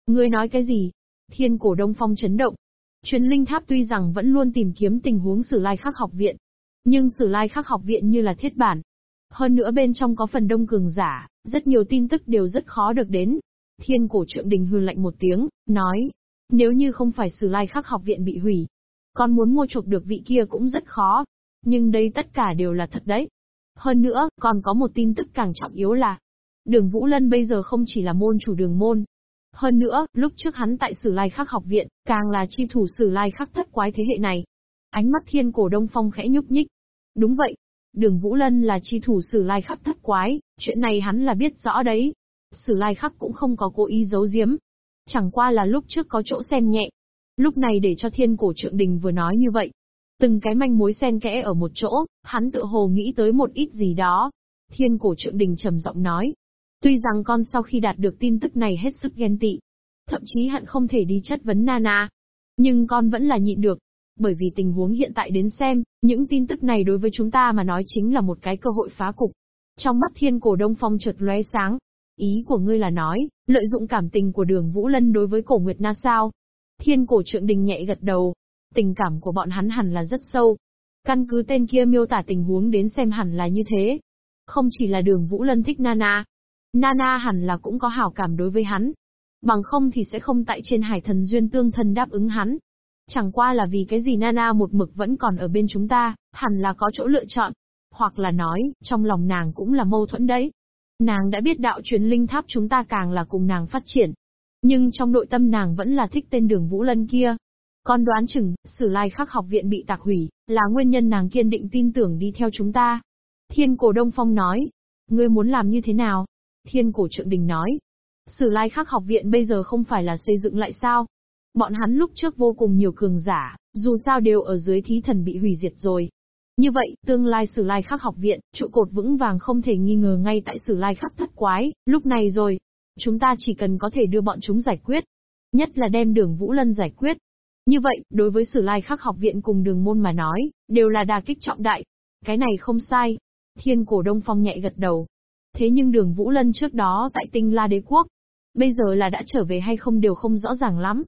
Ngươi nói cái gì? Thiên cổ đông phong chấn động. Chuyến linh tháp tuy rằng vẫn luôn tìm kiếm tình huống sử lai khắc học viện. Nhưng sử lai khắc học viện như là thiết bản, hơn nữa bên trong có phần đông cường giả, rất nhiều tin tức đều rất khó được đến. Thiên cổ trượng đình hư lạnh một tiếng, nói, nếu như không phải sử lai khắc học viện bị hủy, con muốn mua chuộc được vị kia cũng rất khó. Nhưng đây tất cả đều là thật đấy. Hơn nữa, còn có một tin tức càng trọng yếu là, đường Vũ Lân bây giờ không chỉ là môn chủ đường môn. Hơn nữa, lúc trước hắn tại sử lai khắc học viện, càng là chi thủ sử lai khắc thất quái thế hệ này. Ánh mắt thiên cổ đông phong khẽ nhúc nhích. Đúng vậy, Đường Vũ Lân là chi thủ sử lai khắc thất quái, chuyện này hắn là biết rõ đấy. Sử lai khắc cũng không có cố ý giấu giếm. Chẳng qua là lúc trước có chỗ xem nhẹ. Lúc này để cho thiên cổ trượng đình vừa nói như vậy. Từng cái manh mối xen kẽ ở một chỗ, hắn tự hồ nghĩ tới một ít gì đó. Thiên cổ trượng đình trầm giọng nói. Tuy rằng con sau khi đạt được tin tức này hết sức ghen tị. Thậm chí hận không thể đi chất vấn Nana. Nhưng con vẫn là nhịn được, bởi vì tình huống hiện tại đến xem, những tin tức này đối với chúng ta mà nói chính là một cái cơ hội phá cục. Trong mắt thiên cổ đông phong chợt lóe sáng. Ý của ngươi là nói, lợi dụng cảm tình của đường Vũ Lân đối với cổ Nguyệt Na sao? Thiên cổ trượng đình nhẹ gật đầu. Tình cảm của bọn hắn hẳn là rất sâu. Căn cứ tên kia miêu tả tình huống đến xem hẳn là như thế. Không chỉ là đường Vũ Lân thích Nana. Nana hẳn là cũng có hảo cảm đối với hắn. Bằng không thì sẽ không tại trên hải thần duyên tương thần đáp ứng hắn. Chẳng qua là vì cái gì Nana một mực vẫn còn ở bên chúng ta, hẳn là có chỗ lựa chọn. Hoặc là nói, trong lòng nàng cũng là mâu thuẫn đấy. Nàng đã biết đạo truyền linh tháp chúng ta càng là cùng nàng phát triển. Nhưng trong nội tâm nàng vẫn là thích tên đường Vũ Lân kia. Con đoán chừng, sử lai khắc học viện bị tạc hủy, là nguyên nhân nàng kiên định tin tưởng đi theo chúng ta. Thiên cổ Đông Phong nói, ngươi muốn làm như thế nào? Thiên cổ Trượng Đình nói, sử lai khắc học viện bây giờ không phải là xây dựng lại sao? Bọn hắn lúc trước vô cùng nhiều cường giả, dù sao đều ở dưới thí thần bị hủy diệt rồi. Như vậy, tương lai sử lai khắc học viện, trụ cột vững vàng không thể nghi ngờ ngay tại sử lai khắc thất quái, lúc này rồi. Chúng ta chỉ cần có thể đưa bọn chúng giải quyết. Nhất là đem đường Vũ Lân giải quyết. Như vậy, đối với Sử Lai Khắc học viện cùng đường môn mà nói, đều là đà kích trọng đại. Cái này không sai. Thiên cổ Đông Phong nhẹ gật đầu. Thế nhưng đường Vũ Lân trước đó tại tinh La Đế Quốc, bây giờ là đã trở về hay không đều không rõ ràng lắm.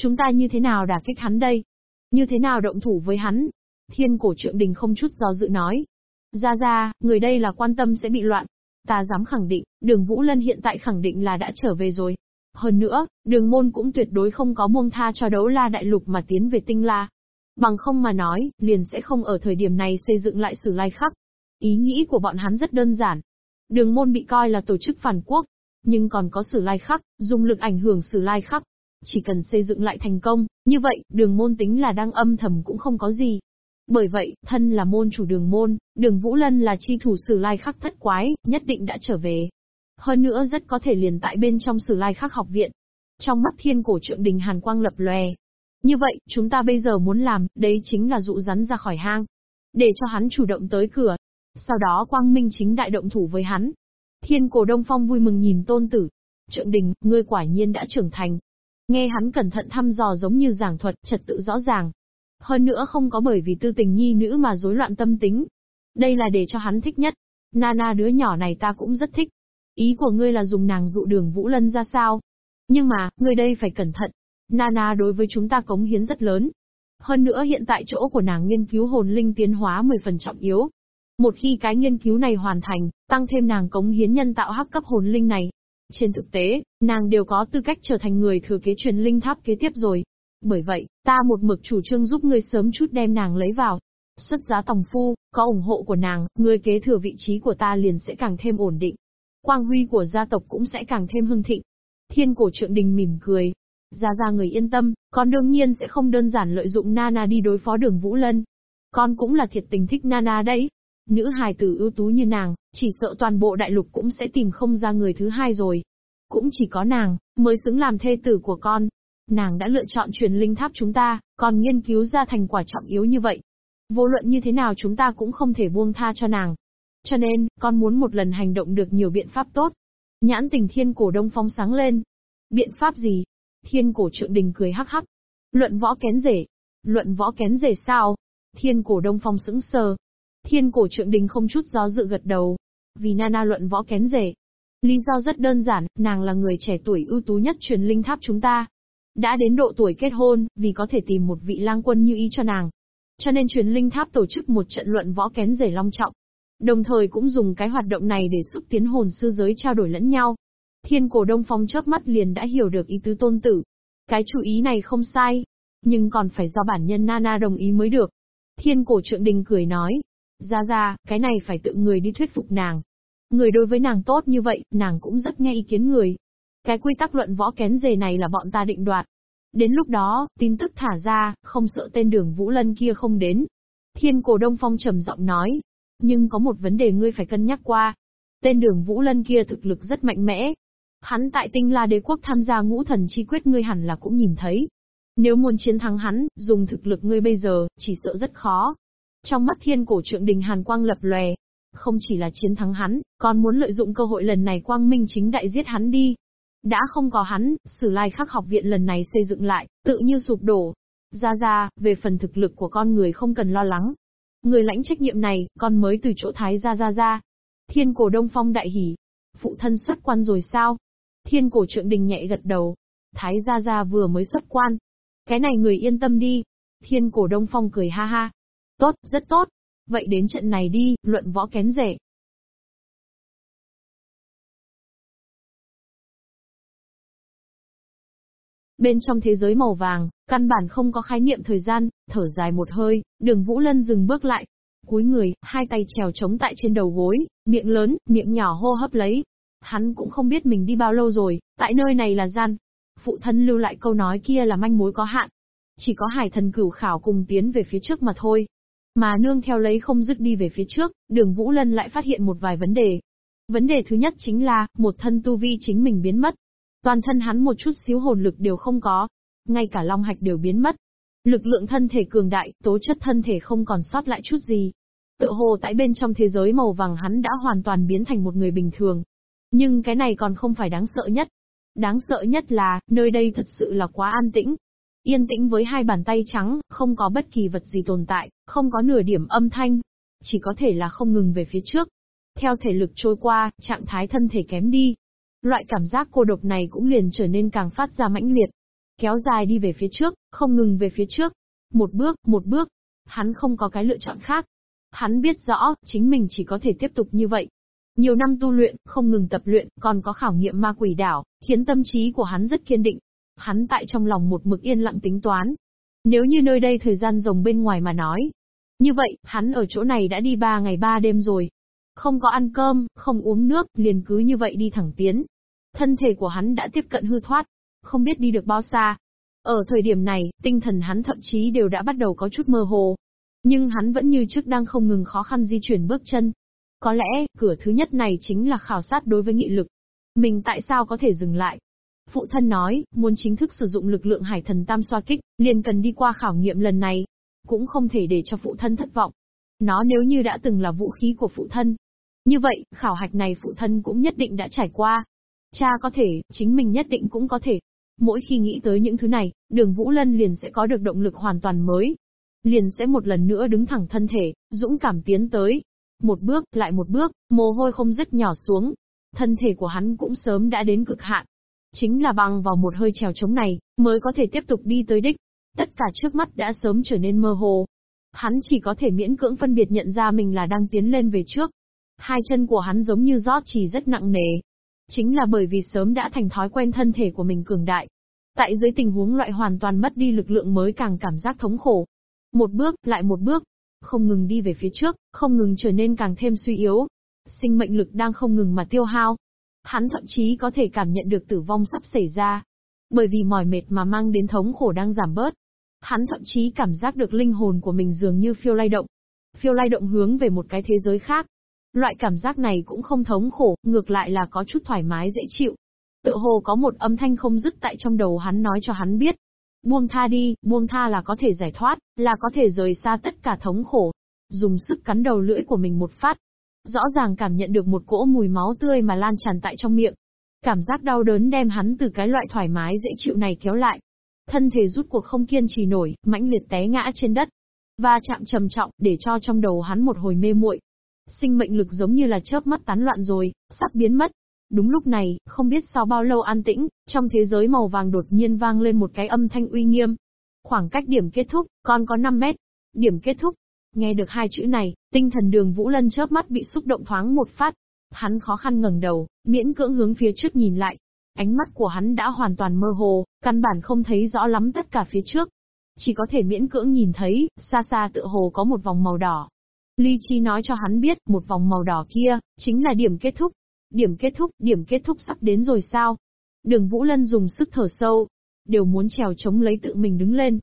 Chúng ta như thế nào đả kích hắn đây? Như thế nào động thủ với hắn? Thiên cổ trượng đình không chút do dự nói. Ra ra, người đây là quan tâm sẽ bị loạn. Ta dám khẳng định, đường Vũ Lân hiện tại khẳng định là đã trở về rồi. Hơn nữa, đường môn cũng tuyệt đối không có buông tha cho đấu la đại lục mà tiến về tinh la. Bằng không mà nói, liền sẽ không ở thời điểm này xây dựng lại sử lai khắc. Ý nghĩ của bọn hắn rất đơn giản. Đường môn bị coi là tổ chức phản quốc, nhưng còn có sử lai khắc, dùng lực ảnh hưởng sử lai khắc. Chỉ cần xây dựng lại thành công, như vậy, đường môn tính là đang âm thầm cũng không có gì. Bởi vậy, thân là môn chủ đường môn, đường Vũ Lân là chi thủ sử lai khắc thất quái, nhất định đã trở về. Hơn nữa rất có thể liền tại bên trong sử lai khắc học viện. Trong mắt thiên cổ trượng đình hàn quang lập lòe. Như vậy, chúng ta bây giờ muốn làm, đấy chính là dụ rắn ra khỏi hang. Để cho hắn chủ động tới cửa. Sau đó quang minh chính đại động thủ với hắn. Thiên cổ đông phong vui mừng nhìn tôn tử. Trượng đình, ngươi quả nhiên đã trưởng thành. Nghe hắn cẩn thận thăm dò giống như giảng thuật, trật tự rõ ràng. Hơn nữa không có bởi vì tư tình nhi nữ mà rối loạn tâm tính. Đây là để cho hắn thích nhất. Nana đứa nhỏ này ta cũng rất thích. Ý của ngươi là dùng nàng dụ đường Vũ Lân ra sao? Nhưng mà, ngươi đây phải cẩn thận. Nana đối với chúng ta cống hiến rất lớn. Hơn nữa hiện tại chỗ của nàng nghiên cứu hồn linh tiến hóa 10 phần trọng yếu. Một khi cái nghiên cứu này hoàn thành, tăng thêm nàng cống hiến nhân tạo hắc cấp hồn linh này. Trên thực tế, nàng đều có tư cách trở thành người thừa kế truyền linh tháp kế tiếp rồi. Bởi vậy, ta một mực chủ trương giúp ngươi sớm chút đem nàng lấy vào. Xuất giá tòng phu, có ủng hộ của nàng, người kế thừa vị trí của ta liền sẽ càng thêm ổn định. Quang huy của gia tộc cũng sẽ càng thêm hưng thịnh. Thiên cổ trượng đình mỉm cười. Ra ra người yên tâm, con đương nhiên sẽ không đơn giản lợi dụng Nana đi đối phó đường Vũ Lân. Con cũng là thiệt tình thích Nana đấy. Nữ hài tử ưu tú như nàng, chỉ sợ toàn bộ đại lục cũng sẽ tìm không ra người thứ hai rồi. Cũng chỉ có nàng, mới xứng làm thê tử của con. Nàng đã lựa chọn truyền linh tháp chúng ta, còn nghiên cứu ra thành quả trọng yếu như vậy. Vô luận như thế nào chúng ta cũng không thể buông tha cho nàng. Cho nên, con muốn một lần hành động được nhiều biện pháp tốt. Nhãn tình thiên cổ đông phong sáng lên. Biện pháp gì? Thiên cổ trượng đình cười hắc hắc. Luận võ kén rể. Luận võ kén rể sao? Thiên cổ đông phong sững sờ. Thiên cổ trượng đình không chút do dự gật đầu. Vì Nana luận võ kén rể. Lý do rất đơn giản, nàng là người trẻ tuổi ưu tú nhất truyền linh tháp chúng ta. Đã đến độ tuổi kết hôn, vì có thể tìm một vị lang quân như ý cho nàng. Cho nên truyền linh tháp tổ chức một trận luận võ kén rể long trọng. Đồng thời cũng dùng cái hoạt động này để xúc tiến hồn sư giới trao đổi lẫn nhau. Thiên cổ đông phong chớp mắt liền đã hiểu được ý tứ tôn tử. Cái chú ý này không sai. Nhưng còn phải do bản nhân Nana đồng ý mới được. Thiên cổ trượng đình cười nói. Ra ra, cái này phải tự người đi thuyết phục nàng. Người đối với nàng tốt như vậy, nàng cũng rất nghe ý kiến người. Cái quy tắc luận võ kén dề này là bọn ta định đoạt. Đến lúc đó, tin tức thả ra, không sợ tên đường Vũ Lân kia không đến. Thiên cổ Đông Phong trầm giọng nói. Nhưng có một vấn đề ngươi phải cân nhắc qua. Tên đường Vũ Lân kia thực lực rất mạnh mẽ. Hắn tại tinh la đế quốc tham gia ngũ thần chi quyết ngươi hẳn là cũng nhìn thấy. Nếu muốn chiến thắng hắn, dùng thực lực ngươi bây giờ, chỉ sợ rất khó. Trong mắt thiên cổ trượng đình hàn quang lập lòe, không chỉ là chiến thắng hắn, còn muốn lợi dụng cơ hội lần này quang minh chính đại giết hắn đi. Đã không có hắn, sử lai khắc học viện lần này xây dựng lại, tự như sụp đổ. Ra ra, về phần thực lực của con người không cần lo lắng. Người lãnh trách nhiệm này, con mới từ chỗ thái ra ra ra. Thiên cổ đông phong đại hỉ. Phụ thân xuất quan rồi sao? Thiên cổ trượng đình nhẹ gật đầu. Thái gia gia vừa mới xuất quan. Cái này người yên tâm đi. Thiên cổ đông phong cười ha ha. Tốt, rất tốt. Vậy đến trận này đi, luận võ kén rể. Bên trong thế giới màu vàng, căn bản không có khái niệm thời gian, thở dài một hơi, đường Vũ Lân dừng bước lại. Cúi người, hai tay trèo trống tại trên đầu gối, miệng lớn, miệng nhỏ hô hấp lấy. Hắn cũng không biết mình đi bao lâu rồi, tại nơi này là gian. Phụ thân lưu lại câu nói kia là manh mối có hạn. Chỉ có hải thần cửu khảo cùng tiến về phía trước mà thôi. Mà nương theo lấy không dứt đi về phía trước, đường Vũ Lân lại phát hiện một vài vấn đề. Vấn đề thứ nhất chính là, một thân tu vi chính mình biến mất. Toàn thân hắn một chút xíu hồn lực đều không có. Ngay cả long hạch đều biến mất. Lực lượng thân thể cường đại, tố chất thân thể không còn sót lại chút gì. Tự hồ tại bên trong thế giới màu vàng hắn đã hoàn toàn biến thành một người bình thường. Nhưng cái này còn không phải đáng sợ nhất. Đáng sợ nhất là, nơi đây thật sự là quá an tĩnh. Yên tĩnh với hai bàn tay trắng, không có bất kỳ vật gì tồn tại, không có nửa điểm âm thanh. Chỉ có thể là không ngừng về phía trước. Theo thể lực trôi qua, trạng thái thân thể kém đi. Loại cảm giác cô độc này cũng liền trở nên càng phát ra mãnh liệt. Kéo dài đi về phía trước, không ngừng về phía trước. Một bước, một bước. Hắn không có cái lựa chọn khác. Hắn biết rõ, chính mình chỉ có thể tiếp tục như vậy. Nhiều năm tu luyện, không ngừng tập luyện, còn có khảo nghiệm ma quỷ đảo, khiến tâm trí của hắn rất kiên định. Hắn tại trong lòng một mực yên lặng tính toán. Nếu như nơi đây thời gian rồng bên ngoài mà nói. Như vậy, hắn ở chỗ này đã đi ba ngày ba đêm rồi. Không có ăn cơm, không uống nước, liền cứ như vậy đi thẳng tiến. Thân thể của hắn đã tiếp cận hư thoát. Không biết đi được bao xa. Ở thời điểm này, tinh thần hắn thậm chí đều đã bắt đầu có chút mơ hồ. Nhưng hắn vẫn như trước đang không ngừng khó khăn di chuyển bước chân. Có lẽ, cửa thứ nhất này chính là khảo sát đối với nghị lực. Mình tại sao có thể dừng lại? Phụ thân nói, muốn chính thức sử dụng lực lượng hải thần tam xoa kích, liền cần đi qua khảo nghiệm lần này. Cũng không thể để cho phụ thân thất vọng. Nó nếu như đã từng là vũ khí của phụ thân. Như vậy, khảo hạch này phụ thân cũng nhất định đã trải qua. Cha có thể, chính mình nhất định cũng có thể. Mỗi khi nghĩ tới những thứ này, đường Vũ Lân liền sẽ có được động lực hoàn toàn mới. Liền sẽ một lần nữa đứng thẳng thân thể, dũng cảm tiến tới. Một bước, lại một bước, mồ hôi không dứt nhỏ xuống. Thân thể của hắn cũng sớm đã đến cực hạn. Chính là bằng vào một hơi trèo chống này, mới có thể tiếp tục đi tới đích. Tất cả trước mắt đã sớm trở nên mơ hồ. Hắn chỉ có thể miễn cưỡng phân biệt nhận ra mình là đang tiến lên về trước. Hai chân của hắn giống như rót chỉ rất nặng nề. Chính là bởi vì sớm đã thành thói quen thân thể của mình cường đại. Tại dưới tình huống loại hoàn toàn mất đi lực lượng mới càng cảm giác thống khổ. Một bước, lại một bước, không ngừng đi về phía trước, không ngừng trở nên càng thêm suy yếu. Sinh mệnh lực đang không ngừng mà tiêu hao. Hắn thậm chí có thể cảm nhận được tử vong sắp xảy ra. Bởi vì mỏi mệt mà mang đến thống khổ đang giảm bớt. Hắn thậm chí cảm giác được linh hồn của mình dường như phiêu lay động. Phiêu lay động hướng về một cái thế giới khác. Loại cảm giác này cũng không thống khổ, ngược lại là có chút thoải mái dễ chịu. Tự hồ có một âm thanh không dứt tại trong đầu hắn nói cho hắn biết. Buông tha đi, buông tha là có thể giải thoát, là có thể rời xa tất cả thống khổ. Dùng sức cắn đầu lưỡi của mình một phát. Rõ ràng cảm nhận được một cỗ mùi máu tươi mà lan tràn tại trong miệng. Cảm giác đau đớn đem hắn từ cái loại thoải mái dễ chịu này kéo lại. Thân thể rút cuộc không kiên trì nổi, mãnh liệt té ngã trên đất. Và chạm trầm trọng, để cho trong đầu hắn một hồi mê muội. Sinh mệnh lực giống như là chớp mắt tán loạn rồi, sắp biến mất. Đúng lúc này, không biết sau bao lâu an tĩnh, trong thế giới màu vàng đột nhiên vang lên một cái âm thanh uy nghiêm. Khoảng cách điểm kết thúc, còn có 5 mét. Điểm kết thúc. Nghe được hai chữ này, tinh thần đường Vũ Lân chớp mắt bị xúc động thoáng một phát. Hắn khó khăn ngẩng đầu, miễn cưỡng hướng phía trước nhìn lại. Ánh mắt của hắn đã hoàn toàn mơ hồ, căn bản không thấy rõ lắm tất cả phía trước. Chỉ có thể miễn cưỡng nhìn thấy, xa xa tựa hồ có một vòng màu đỏ. Ly Chi nói cho hắn biết, một vòng màu đỏ kia, chính là điểm kết thúc. Điểm kết thúc, điểm kết thúc sắp đến rồi sao? Đường Vũ Lân dùng sức thở sâu, đều muốn trèo chống lấy tự mình đứng lên.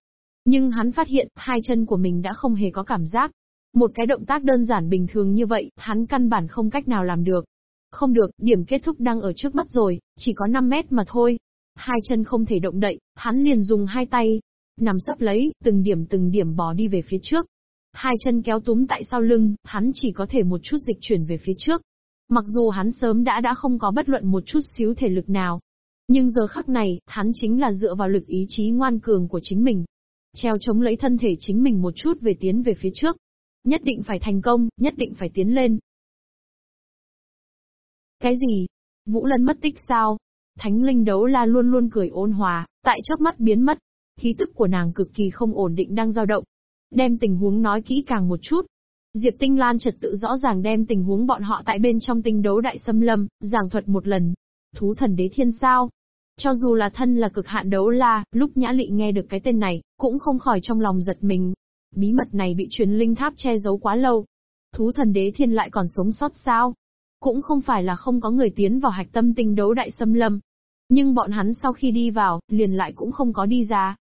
Nhưng hắn phát hiện, hai chân của mình đã không hề có cảm giác. Một cái động tác đơn giản bình thường như vậy, hắn căn bản không cách nào làm được. Không được, điểm kết thúc đang ở trước mắt rồi, chỉ có 5 mét mà thôi. Hai chân không thể động đậy, hắn liền dùng hai tay, nằm sấp lấy, từng điểm từng điểm bò đi về phía trước. Hai chân kéo túm tại sau lưng, hắn chỉ có thể một chút dịch chuyển về phía trước. Mặc dù hắn sớm đã đã không có bất luận một chút xíu thể lực nào. Nhưng giờ khắc này, hắn chính là dựa vào lực ý chí ngoan cường của chính mình. Treo chống lấy thân thể chính mình một chút về tiến về phía trước. Nhất định phải thành công, nhất định phải tiến lên. Cái gì? Vũ Lân mất tích sao? Thánh linh đấu la luôn luôn cười ôn hòa, tại chớp mắt biến mất. Khí tức của nàng cực kỳ không ổn định đang dao động. Đem tình huống nói kỹ càng một chút. Diệp Tinh Lan trật tự rõ ràng đem tình huống bọn họ tại bên trong tinh đấu đại xâm lâm, giảng thuật một lần. Thú thần đế thiên sao? Cho dù là thân là cực hạn đấu la, lúc Nhã Lị nghe được cái tên này, cũng không khỏi trong lòng giật mình. Bí mật này bị truyền linh tháp che giấu quá lâu. Thú thần đế thiên lại còn sống sót sao? Cũng không phải là không có người tiến vào hạch tâm tinh đấu đại xâm lâm. Nhưng bọn hắn sau khi đi vào, liền lại cũng không có đi ra.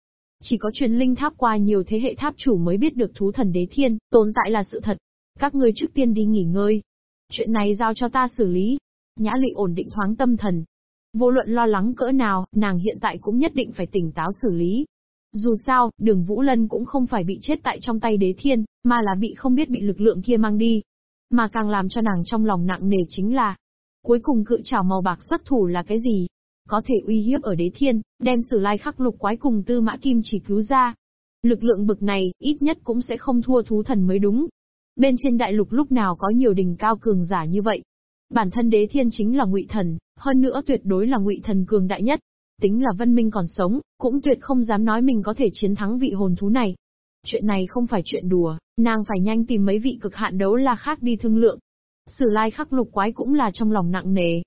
Chỉ có truyền linh tháp qua nhiều thế hệ tháp chủ mới biết được thú thần đế thiên, tồn tại là sự thật. Các ngươi trước tiên đi nghỉ ngơi. Chuyện này giao cho ta xử lý. Nhã lị ổn định thoáng tâm thần. Vô luận lo lắng cỡ nào, nàng hiện tại cũng nhất định phải tỉnh táo xử lý. Dù sao, đường Vũ Lân cũng không phải bị chết tại trong tay đế thiên, mà là bị không biết bị lực lượng kia mang đi. Mà càng làm cho nàng trong lòng nặng nề chính là, Cuối cùng cự trảo màu bạc xuất thủ là cái gì? Có thể uy hiếp ở đế thiên, đem sử lai khắc lục quái cùng tư mã kim chỉ cứu ra. Lực lượng bực này, ít nhất cũng sẽ không thua thú thần mới đúng. Bên trên đại lục lúc nào có nhiều đỉnh cao cường giả như vậy. Bản thân đế thiên chính là ngụy thần, hơn nữa tuyệt đối là ngụy thần cường đại nhất. Tính là Vân Minh còn sống, cũng tuyệt không dám nói mình có thể chiến thắng vị hồn thú này. Chuyện này không phải chuyện đùa, nàng phải nhanh tìm mấy vị cực hạn đấu la khác đi thương lượng. Sử lai khắc lục quái cũng là trong lòng nặng nề.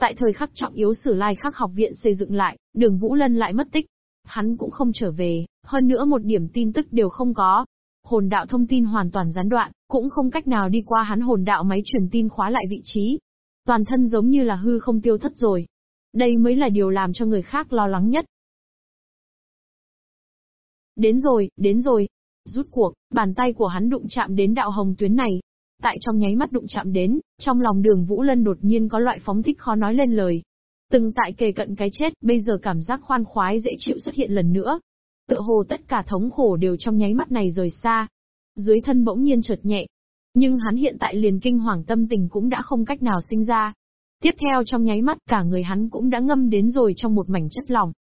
Tại thời khắc trọng yếu sử lai khắc học viện xây dựng lại, đường Vũ Lân lại mất tích. Hắn cũng không trở về, hơn nữa một điểm tin tức đều không có. Hồn đạo thông tin hoàn toàn gián đoạn, cũng không cách nào đi qua hắn hồn đạo máy truyền tin khóa lại vị trí. Toàn thân giống như là hư không tiêu thất rồi. Đây mới là điều làm cho người khác lo lắng nhất. Đến rồi, đến rồi. Rút cuộc, bàn tay của hắn đụng chạm đến đạo hồng tuyến này. Tại trong nháy mắt đụng chạm đến, trong lòng đường Vũ Lân đột nhiên có loại phóng thích khó nói lên lời. Từng tại kề cận cái chết, bây giờ cảm giác khoan khoái dễ chịu xuất hiện lần nữa. Tựa hồ tất cả thống khổ đều trong nháy mắt này rời xa. Dưới thân bỗng nhiên chợt nhẹ. Nhưng hắn hiện tại liền kinh hoàng tâm tình cũng đã không cách nào sinh ra. Tiếp theo trong nháy mắt cả người hắn cũng đã ngâm đến rồi trong một mảnh chất lỏng.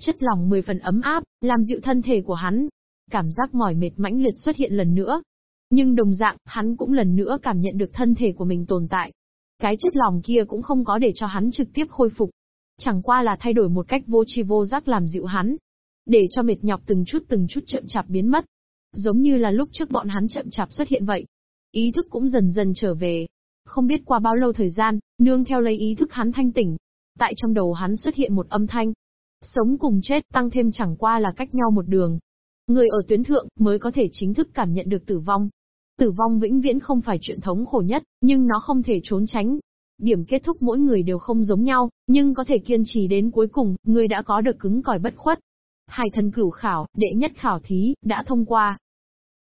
Chất lỏng mười phần ấm áp, làm dịu thân thể của hắn. Cảm giác mỏi mệt mãnh liệt xuất hiện lần nữa. Nhưng đồng dạng, hắn cũng lần nữa cảm nhận được thân thể của mình tồn tại. Cái chất lỏng kia cũng không có để cho hắn trực tiếp khôi phục. Chẳng qua là thay đổi một cách vô tri vô giác làm dịu hắn. Để cho mệt nhọc từng chút từng chút chậm chạp biến mất. Giống như là lúc trước bọn hắn chậm chạp xuất hiện vậy. Ý thức cũng dần dần trở về, không biết qua bao lâu thời gian, nương theo lấy ý thức hắn thanh tỉnh. Tại trong đầu hắn xuất hiện một âm thanh. Sống cùng chết tăng thêm chẳng qua là cách nhau một đường. Người ở tuyến thượng mới có thể chính thức cảm nhận được tử vong. Tử vong vĩnh viễn không phải chuyện thống khổ nhất, nhưng nó không thể trốn tránh. Điểm kết thúc mỗi người đều không giống nhau, nhưng có thể kiên trì đến cuối cùng, người đã có được cứng cỏi bất khuất. Hai thần cửu khảo, đệ nhất khảo thí, đã thông qua.